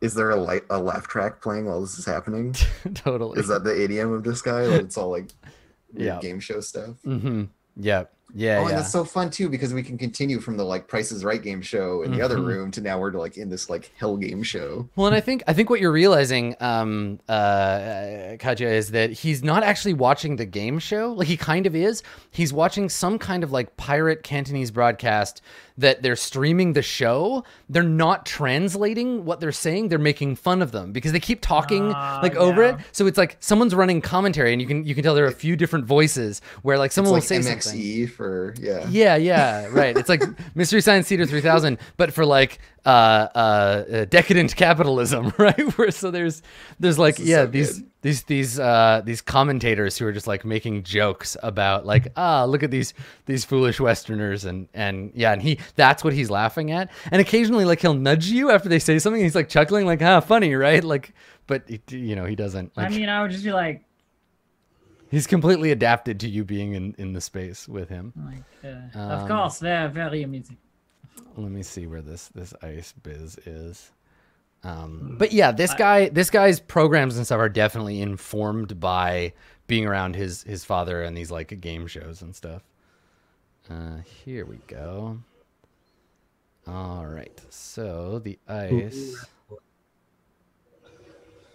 is there a light a laugh track playing while this is happening? totally. Is that the idiom of this guy? Like, it's all like Yeah. game show stuff. Mm-hmm. Yeah. Yeah. oh, yeah. and that's so fun too because we can continue from the like Price Is Right game show in the other Mhm. room to now we're like in this like hell game show. Well, and I think I think what you're realizing, um, uh, Katja, is that he's not actually watching the game show. Like he kind of is. He's watching some kind of like pirate Cantonese broadcast that they're streaming the show. They're not translating what they're saying. They're making fun of them because they keep talking Ah, like over yeah. it. So it's like someone's running commentary, and you can you can tell there are a few different voices where like It's someone like will say MXE something. For yeah. Yeah, yeah, right. It's like Mystery Science Theater 3000, but for like uh, uh, uh, decadent capitalism, right? Where so there's there's like yeah so these good. these these uh these commentators who are just like making jokes about like ah look at these these foolish Westerners and and yeah and he that's what he's laughing at and occasionally like he'll nudge you after they say something he's like chuckling like ah funny right like but he, you know he doesn't like I mean, I would just be like, he's completely adapted to you being in in the space with him. like uh, Um, of course, they're very amusing. let me see where this this ice biz is. Um but yeah this guy this guy's programs and stuff are definitely informed by being around his his father and these like game shows and stuff. Uh here we go. All right. So the ice.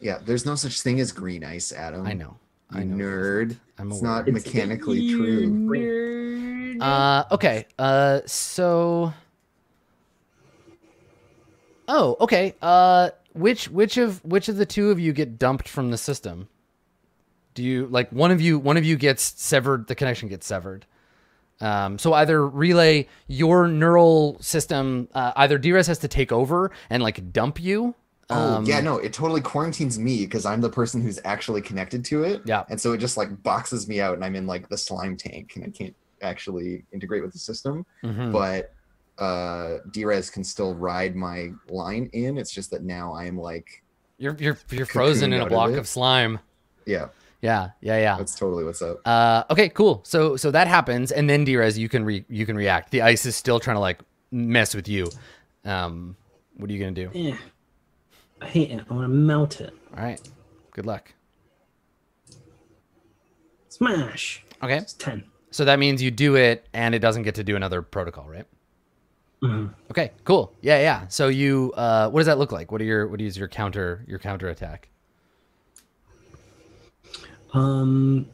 Yeah, there's no such thing as green ice, Adam. i know You i know nerd. i'm It's aware. not It's- mechanically You true. nerd. Uh, okay. Uh, so. Oh, okay. Uh, which which of which of the two of you get dumped from the system? Do you like one of you? One of you gets severed. The connection gets severed. Um, so either relay your neural system. Uh, either Drez has to take over and like dump you. Oh Um, yeah, no, it totally quarantines me because I'm the person who's actually connected to it. Yeah. And so it just like boxes me out and I'm in like the slime tank and I can't actually integrate with the system. mhm. But uh Drez can still ride my line in. It's just that now I'm like You're you're you're frozen in a out of block of slime. yeah, Yeah, yeah, yeah. that's totally what's up. Uh, okay, cool. So so that happens, and then Drez, you can re- you can react. The ice is still trying to like mess with you. Um, what are you gonna do? Yeah. I hate it. I want to melt it. All right, good luck. Smash. Okay, It's ten. so that means you do it, and it doesn't get to do another protocol, right? Mhm. Okay, cool. Yeah, yeah. So you, uh, what does that look like? What are your what is your counter your counter attack? Um.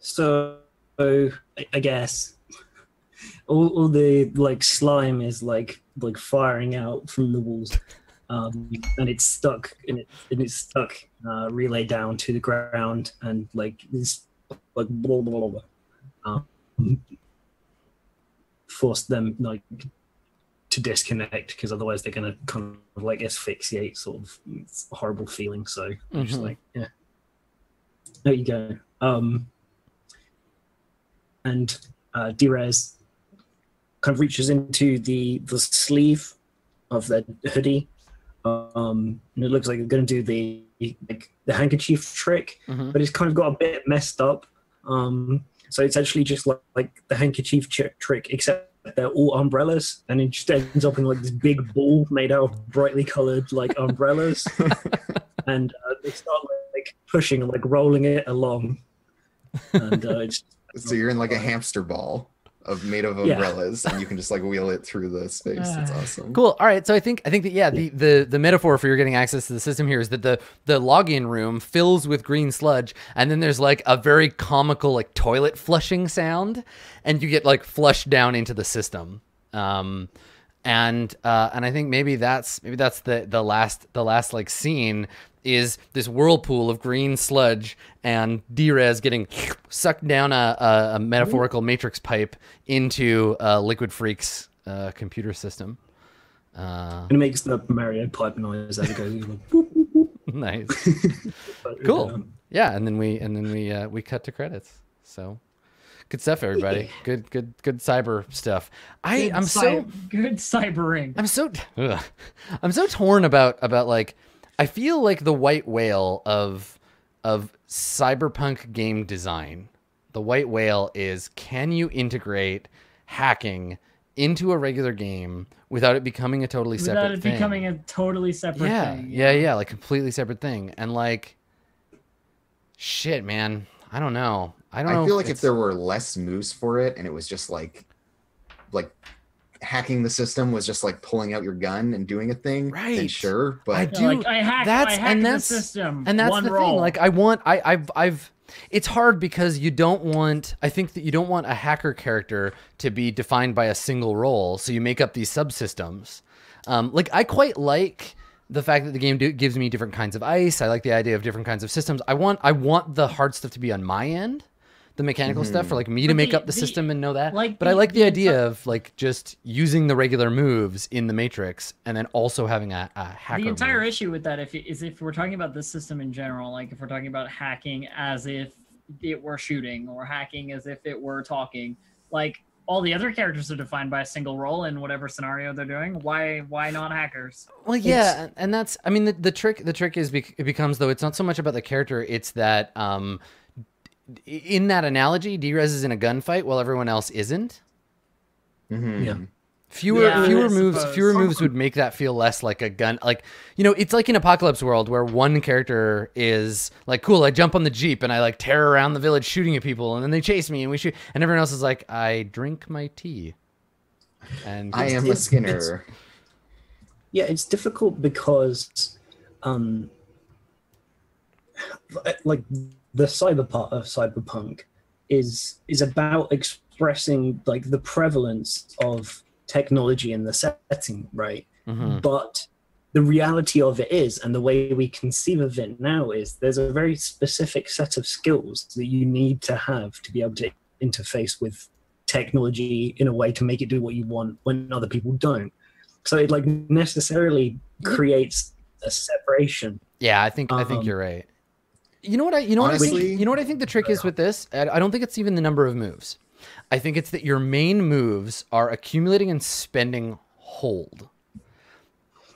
So I, I guess all, all the like slime is like like firing out from the walls. Um, and it's stuck and, it, and it's stuck uh, relay down to the ground and like it's like blah blah blah. blah. Um, force them like to disconnect because otherwise they're gonna kind of like asphyxiate, sort of it's a horrible feeling. So I'm just like, yeah, there you go. Um, and uh, Drez kind of reaches into the the sleeve of the hoodie, um, and it looks like it's going to do the like the handkerchief trick, Mhm. but it's kind of got a bit messed up. Um, so it's actually just like, like the handkerchief ch- trick, except they're all umbrellas, and it just ends up in like this big ball made out of brightly colored like umbrellas, and uh, they start like pushing and like rolling it along, and uh, it's So you're in like a hamster ball of made of Yeah. umbrellas, and you can just like wheel it through the space. It's Ah. awesome. Cool. All right. So I think I think that yeah, the, the the metaphor for you're getting access to the system here is that the the login room fills with green sludge, and then there's like a very comical like toilet flushing sound, and you get like flushed down into the system. Um, and uh, and I think maybe that's maybe that's the the last the last like scene is this whirlpool of green sludge and Drez getting sucked down a, a, a metaphorical matrix pipe into uh, Liquid Freak's uh, computer system. Uh, and it makes the Mario pipe noise as it goes. like, boop, boop, boop. nice, But, cool. um, Yeah, and then we and then we uh, we cut to credits. So good stuff, everybody. Good good good cyber stuff. I Good I'm so good cybering. I'm so ugh. I'm so torn about about like I feel like the white whale of of cyberpunk game design. The white whale is can you integrate hacking into a regular game without it becoming a totally separate thing? Without separate it thing? becoming a totally separate yeah, thing. yeah, yeah, like completely separate thing. And like shit, man. I don't know. I don't know. I feel like if it's- there were less moves for it, and it was just like, like hacking the system was just like pulling out your gun and doing a thing, Right. then sure. But I do- like I hacked, that's- I hacked and the that's- system. and that's one the roll. thing like i want i i've i've it's hard because you don't want i think that you don't want a hacker character to be defined by a single role so you make up these subsystems um, like i quite like the fact that the game do, gives me different kinds of ice i like the idea of different kinds of systems i want i want the hard stuff to be on my end the mechanical stuff for like me to make the- up the, the- system and know that. like but i like the, the idea of like just using the regular moves in the matrix and then also having a, a hacker the entire move. issue with that if is if we're talking about this system in general like if we're talking about hacking as if it were shooting or hacking as if it were talking like all the other characters are defined by a single role in whatever scenario they're doing. Why why not hackers? Well, yeah, and- and that's I mean the, the trick the trick is bec- it becomes though it's not so much about the character it's that um d- in that analogy Drez is in a gunfight while everyone else isn't. Mhm. Yeah. Fewer Yeah, fewer moves suppose. fewer moves would make that feel less like a gun like you know it's like in apocalypse world where one character is like cool I jump on the jeep and I like tear around the village shooting at people and then they chase me and we shoot and everyone else is like I drink my tea. And I am a Skinner. it's- yeah it's difficult because um like the cyber part of cyberpunk is is about expressing like the prevalence of technology in the setting right Mhm. but the reality of it is and the way we conceive of it now is there's a very specific set of skills that you need to have to be able to interface with technology in a way to make it do what you want when other people don't so it like necessarily creates a separation Yeah, I think I think Um, you're right. You know what I you know what I think you know what I think the trick is with this? I I don't think it's even the number of moves. I think it's that your main moves are accumulating and spending hold.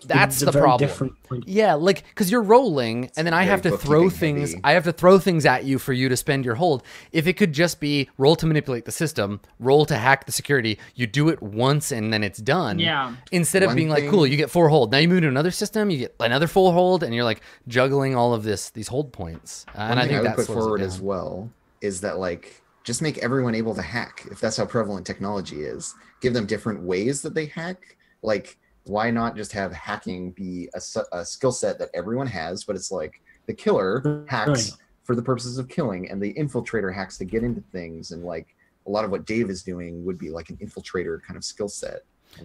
That's the problem. Yeah, like because you're rolling, and then I have to throw things. heavy. I have to throw things at you for you to spend your hold. If it could just be roll to manipulate the system, roll to hack the security, you do it once and then it's done. yeah Instead of One being like, cool, you get four hold. Now you move to another system, you get another full hold, and you're like juggling all of this, these hold points. Uh, One and I think I would that put forward as well is that like just make everyone able to hack if that's how prevalent technology is. Give them different ways that they hack. Like why not just have hacking be a skill set that everyone has, but it's like the killer hacks Right. for the purposes of killing, and the infiltrator hacks to get into things, and like a lot of what Dave is doing would be like an infiltrator kind of skill set.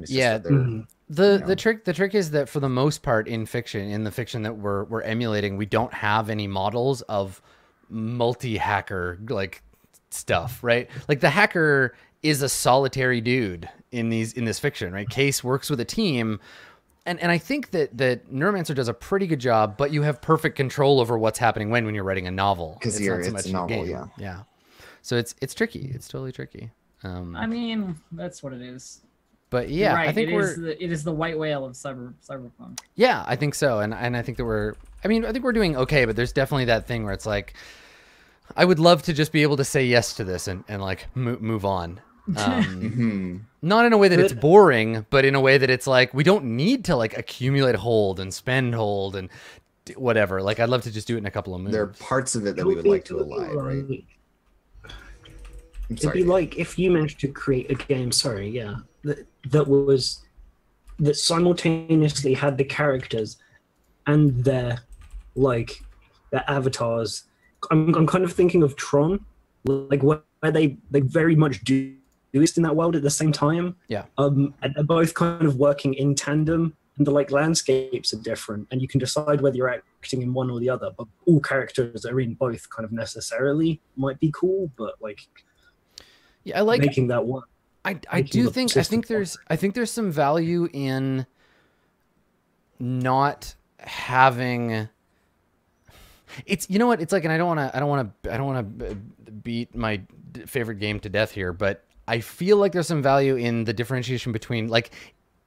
Yeah. just that they're- Mhm. The you the trick the trick is that for the most part in fiction, in the fiction that we're we're emulating, we don't have any models of multi hacker like stuff, right? Like the hacker is a solitary dude in these in this fiction, right? Case works with a team. And, and I think that, that Neuromancer does a pretty good job, but you have perfect control over what's happening when when you're writing a novel. 'Cause It's you're- not so it's much a novel, game. yeah. Yeah. So it's it's tricky. It's totally tricky. Um, I mean, that's what it is. but yeah, right. I think it we're is the, it is the white whale of cyber cyberpunk. Yeah, I think so, and and I think that we're. I mean, I think we're doing okay, but there's definitely that thing where it's like, I would love to just be able to say yes to this and and like move move on. Um, Mhm. not in a way that it's boring, but in a way that it's like we don't need to like accumulate hold and spend hold and d- whatever. Like I'd love to just do it in a couple of moves. there are parts of it that It we would would be- like to it would align, right? It'd be like if you managed to create a game, sorry, yeah, that, that was that simultaneously had the characters and their like their avatars. I'm, I'm kind of thinking of Tron, like where, where they they very much do exist in that world at the same time. Yeah. Um, and they're both kind of working in tandem, and the like landscapes are different, and you can decide whether you're acting in one or the other. But all characters are in both, kind of necessarily might be cool, but like yeah, I like making that work. I I do think I think there's I think there's some value in not having it's you know what it's like and I don't want to I don't want to I don't want to beat my favorite game to death here but I feel like there's some value in the differentiation between like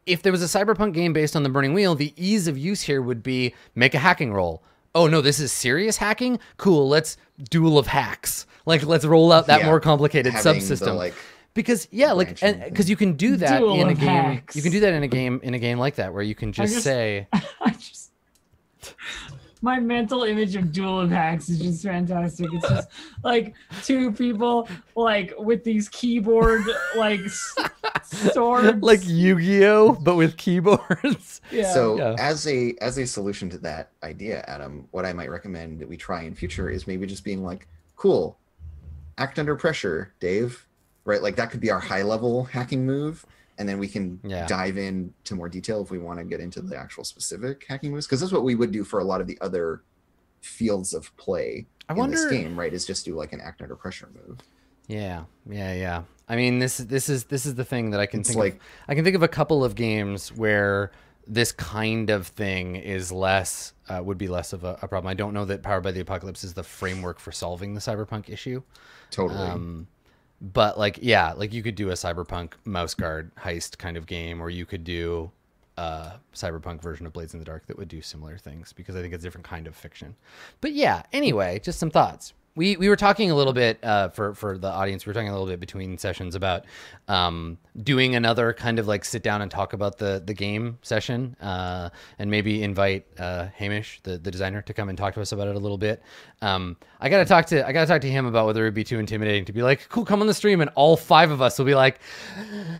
if there was a cyberpunk game based on the burning wheel the ease of use here would be make a hacking roll. Oh no this is serious hacking? Cool let's duel of hacks. Like let's roll out that Yeah, more complicated Having the, subsystem. like because yeah like and because you can do that Duel in a game hacks. you can do that in a game in a game like that where you can just, just- say I just my mental image of Duel of Hacks is just fantastic. It's just like two people like with these keyboard like s- swords. like yu-gi-oh but with keyboards yeah. So Yeah. as a as a solution to that idea, Adam, what I might recommend that we try in future is maybe just being like, cool, act under pressure, Dave. Right? Like that could be our high level hacking move. And then we can Yeah. dive in to more detail if we want to get into the actual specific hacking moves. Because that's what we would do for a lot of the other fields of play I in wonder this game, right? Is just do like an act under pressure move. yeah yeah yeah i mean this is this is this is the thing that i can It's think like of i can think of a couple of games where this kind of thing is less uh, would be less of a, a problem i don't know that powered by the apocalypse is the framework for solving the cyberpunk issue totally. Um, but like, yeah, like you could do a cyberpunk mouse guard heist kind of game, or you could do a cyberpunk version of Blades in the Dark that would do similar things because I think it's a different kind of fiction. But yeah, anyway, just some thoughts. We, we were talking a little bit uh, for for the audience. We were talking a little bit between sessions about um, doing another kind of like sit down and talk about the the game session, uh, and maybe invite uh, Hamish, the, the designer, to come and talk to us about it a little bit. Um, I gotta talk to I gotta talk to him about whether it'd be too intimidating to be like, cool, come on the stream, and all five of us will be like,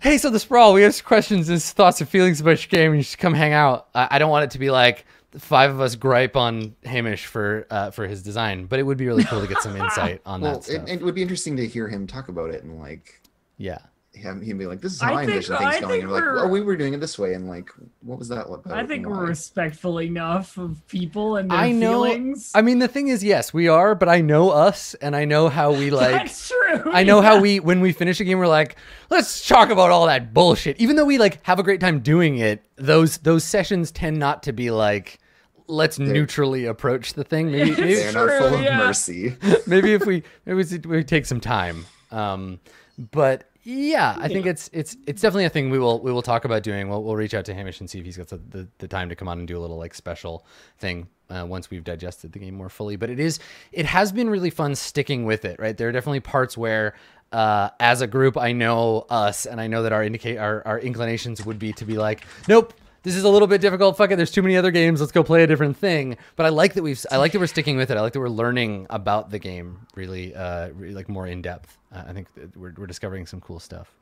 hey, so the sprawl, we have questions and thoughts and feelings about your game, and you should come hang out. I, I don't want it to be like five of us gripe on Hamish for uh, for his design, but it would be really cool to get some insight on well, that stuff. it, it would be interesting to hear him talk about it and like yeah. him him be like, "This is I how I, think- envision I things going." think And we're like, we're- "Oh, we were doing it this way," and like, what was that about? I think we're why? respectful enough of people and their I know- feelings. I mean, the thing is, yes, we are, but I know us, and I know how we like. That's true. I know how we, when we finish a game, we're like, let's talk about all that bullshit. Even though we like have a great time doing it, those those sessions tend not to be like, let's neutrally approach the thing. Maybe, maybe, They're not True, full of mercy. maybe if we maybe we- we take some time. Um, but yeah, I think it's it's it's definitely a thing we will we will talk about doing. We'll we'll reach out to Hamish and see if he's got the, the, the time to come on and do a little like special thing uh, once we've digested the game more fully. But it is it has been really fun sticking with it. Right, there are definitely parts where. Uh, as a group, I know us, and I know that our indicate our, our inclinations would be to be like, nope, this is a little bit difficult. Fuck it. There's too many other games. Let's go play a different thing. But I like that we've, I like that we're sticking with it. I like that we're learning about the game really, uh, really like more in depth. Uh, I think we're, we're discovering some cool stuff.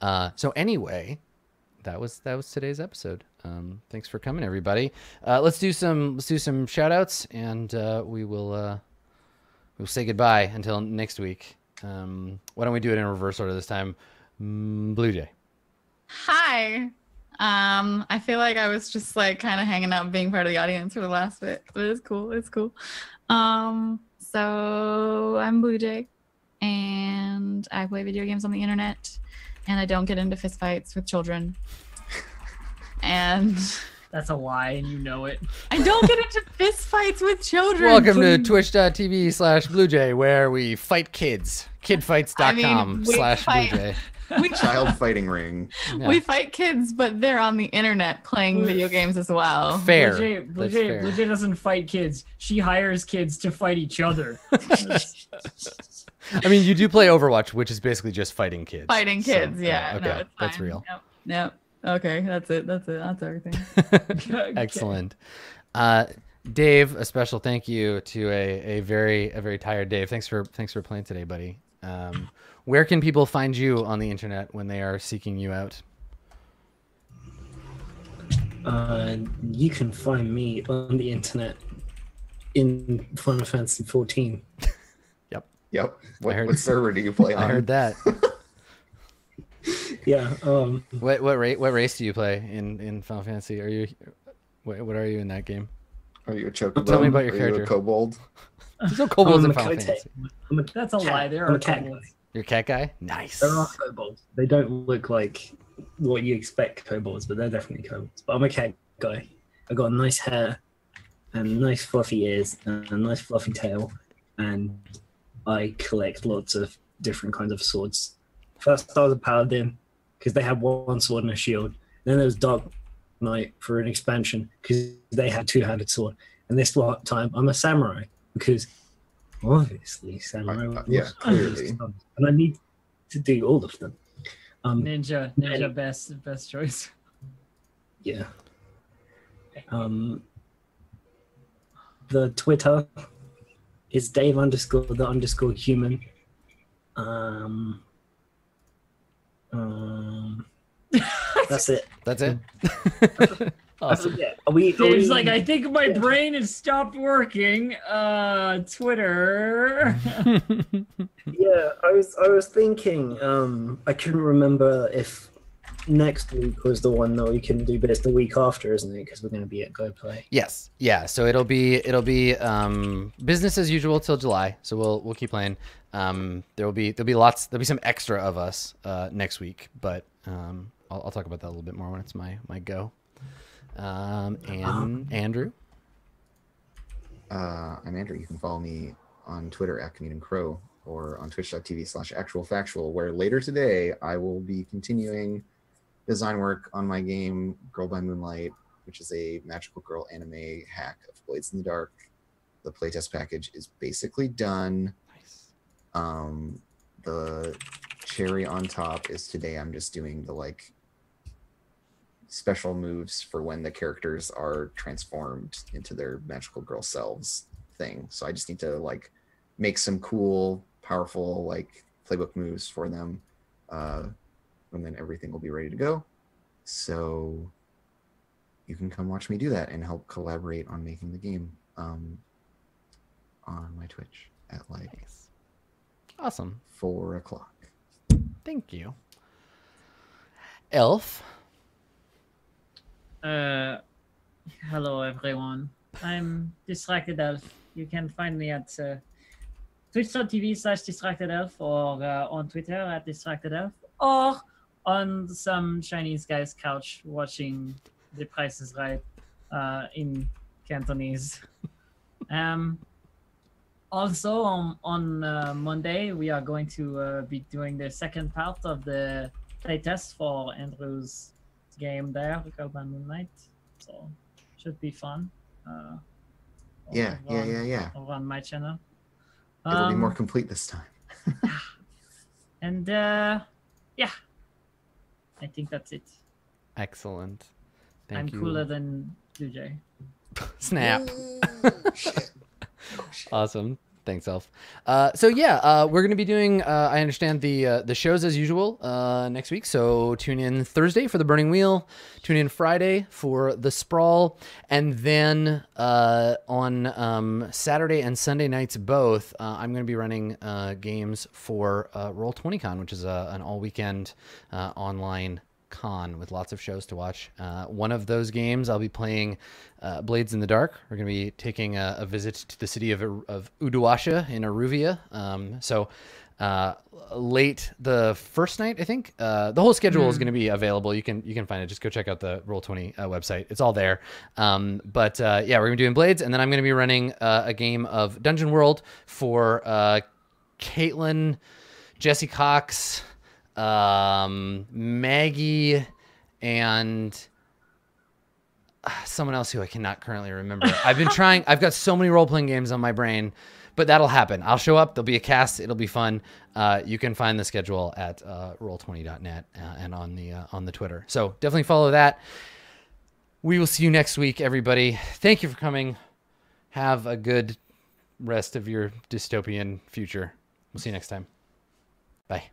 Uh, so anyway, that was, that was today's episode. Um, thanks for coming everybody. Uh, let's do some, let's do some shout outs and, uh, we will, uh, we'll say goodbye until next week. Um, why don't we do it in reverse order this time? Mm, Blue Jay. Hi. Um, I feel like I was just like kind of hanging out, being part of the audience for the last bit, but it's cool. It's cool. Um, so I'm Blue Jay, and I play video games on the internet, and I don't get into fistfights with children. And That's a lie, and you know it. I don't get into fistfights with children. Welcome to twitch.tv slash bluejay where we fight kids. Kidfights.com I mean, we slash fight- bluejay. We, Child fighting ring. Yeah. we fight kids, but they're on the internet playing video games as well. Fair. Blue Jay, Blue, Jay, fair. Blue Jay doesn't fight kids. She hires kids to fight each other. I mean, you do play Overwatch, which is basically just fighting kids. Fighting kids, uh, yeah. okay, no, that's real. Yep. Yep. Okay, that's it. That's it. That's everything. Excellent. Uh, Dave, a special thank you to a, a very a very tired Dave. Thanks for thanks for playing today, buddy. Um, where can people find you on the internet when they are seeking you out? Uh, you can find me on the internet in Final Fantasy 14. Yep. What, heard- what server do you play on? I heard that. Yeah. Um. what what rate what race do you play in in Final Fantasy? Are you what, what are you in that game? Are you a chocobo? Tell me about your Are character. You a kobold? There's no kobolds in I'm a Final Fantasy. I'm a That's a lie. There I'm are a cat kobolds. Guy. You're a cat guy. Nice. There are kobolds. They don't look like what you expect kobolds, but they're definitely kobolds. But I'm a cat guy. I got nice hair and nice fluffy ears and a nice fluffy tail, and I collect lots of different kinds of swords. First, I was a paladin because they had one sword and a shield. Then there was Dark Knight for an expansion because they had two-handed sword. And this time, I'm a samurai because obviously samurai. Uh, uh, was yeah, clearly. and I need to do all of them. Um, Ninja, ninja, best, best choice. yeah. Um, the Twitter is Dave underscore the underscore human. Um, um, that's it. That's it. awesome. Yeah. Are we, are Dave's we- like, I think my brain has stopped working. Uh, Twitter. Yeah, I was I was thinking. Um, I couldn't remember if next week was the one that we can do, but it's the week after, isn't it? Because we're going to be at Go Play. Yes. Yeah. So it'll be it'll be um, business as usual till July. So we'll we'll keep playing. Um, there will be there'll be lots there'll be some extra of us uh, next week, but um, I'll, I'll talk about that a little bit more when it's my my go. Um, and Andrew. Uh, I'm Andrew. You can follow me on Twitter at Canadian Crow or on twitch.tv slash actual factual, where later today I will be continuing design work on my game Girl by Moonlight, which is a magical girl anime hack of Blades in the Dark. The playtest package is basically done. Nice. Um, the cherry on top is today I'm just doing the like special moves for when the characters are transformed into their magical girl selves thing. So I just need to like make some cool, powerful like playbook moves for them. Uh, and then everything will be ready to go. So you can come watch me do that and help collaborate on making the game um, on my Twitch at like Nice. Awesome. four o'clock. Thank you. Elf. Uh, hello everyone. I'm Distracted Elf. You can find me at uh, twitch.tv slash Distracted Elf or uh, on Twitter at Distracted Elf or on some Chinese guy's couch watching The Price is Right uh, in Cantonese. um, also on, on uh, Monday, we are going to uh, be doing the second part of the playtest for Andrew's game there, Girl by Moonlight. So should be fun. Uh, Yeah, yeah, over yeah, on- yeah. Over on my channel. It'll be more Um, complete this time. And uh, yeah, I think that's it. Excellent. Thank I'm you. cooler than Blue Jay. Snap. Shit. Oh, shit. Awesome. Thanks, Elf. Uh, so yeah, uh, we're gonna be doing. Uh, I understand the uh, the shows as usual uh, next week. So tune in Thursday for the Burning Wheel. Tune in Friday for the Sprawl, and then uh, on um, Saturday and Sunday nights both, I'm gonna be running games for Roll Twenty Con, which is an all weekend online con with lots of shows to watch. Uh, one of those games, I'll be playing uh, Blades in the Dark. We're going to be taking a, a, visit to the city of, of Uduasha in Iruvia. Um, so uh, late the first night, I think. Uh, the whole schedule mm. is hmm. going to be available. You can you can find it. Just go check out the Roll Twenty uh, website. It's all there. Um, but uh, yeah, we're gonna be doing Blades, and then I'm going to be running uh, a game of Dungeon World for uh, Caitlin, Jesse Cox, um, Maggie, and someone else who I cannot currently remember. I've been trying. I've got so many role playing games on my brain but that'll happen. I'll show up. There'll be a cast. It'll be fun. Uh, you can find the schedule at uh, roll20.net uh, and on the uh, on the Twitter. So definitely follow that. We will see you next week, everybody. Thank you for coming. Have a good rest of your dystopian future. We'll see you next time. Bye.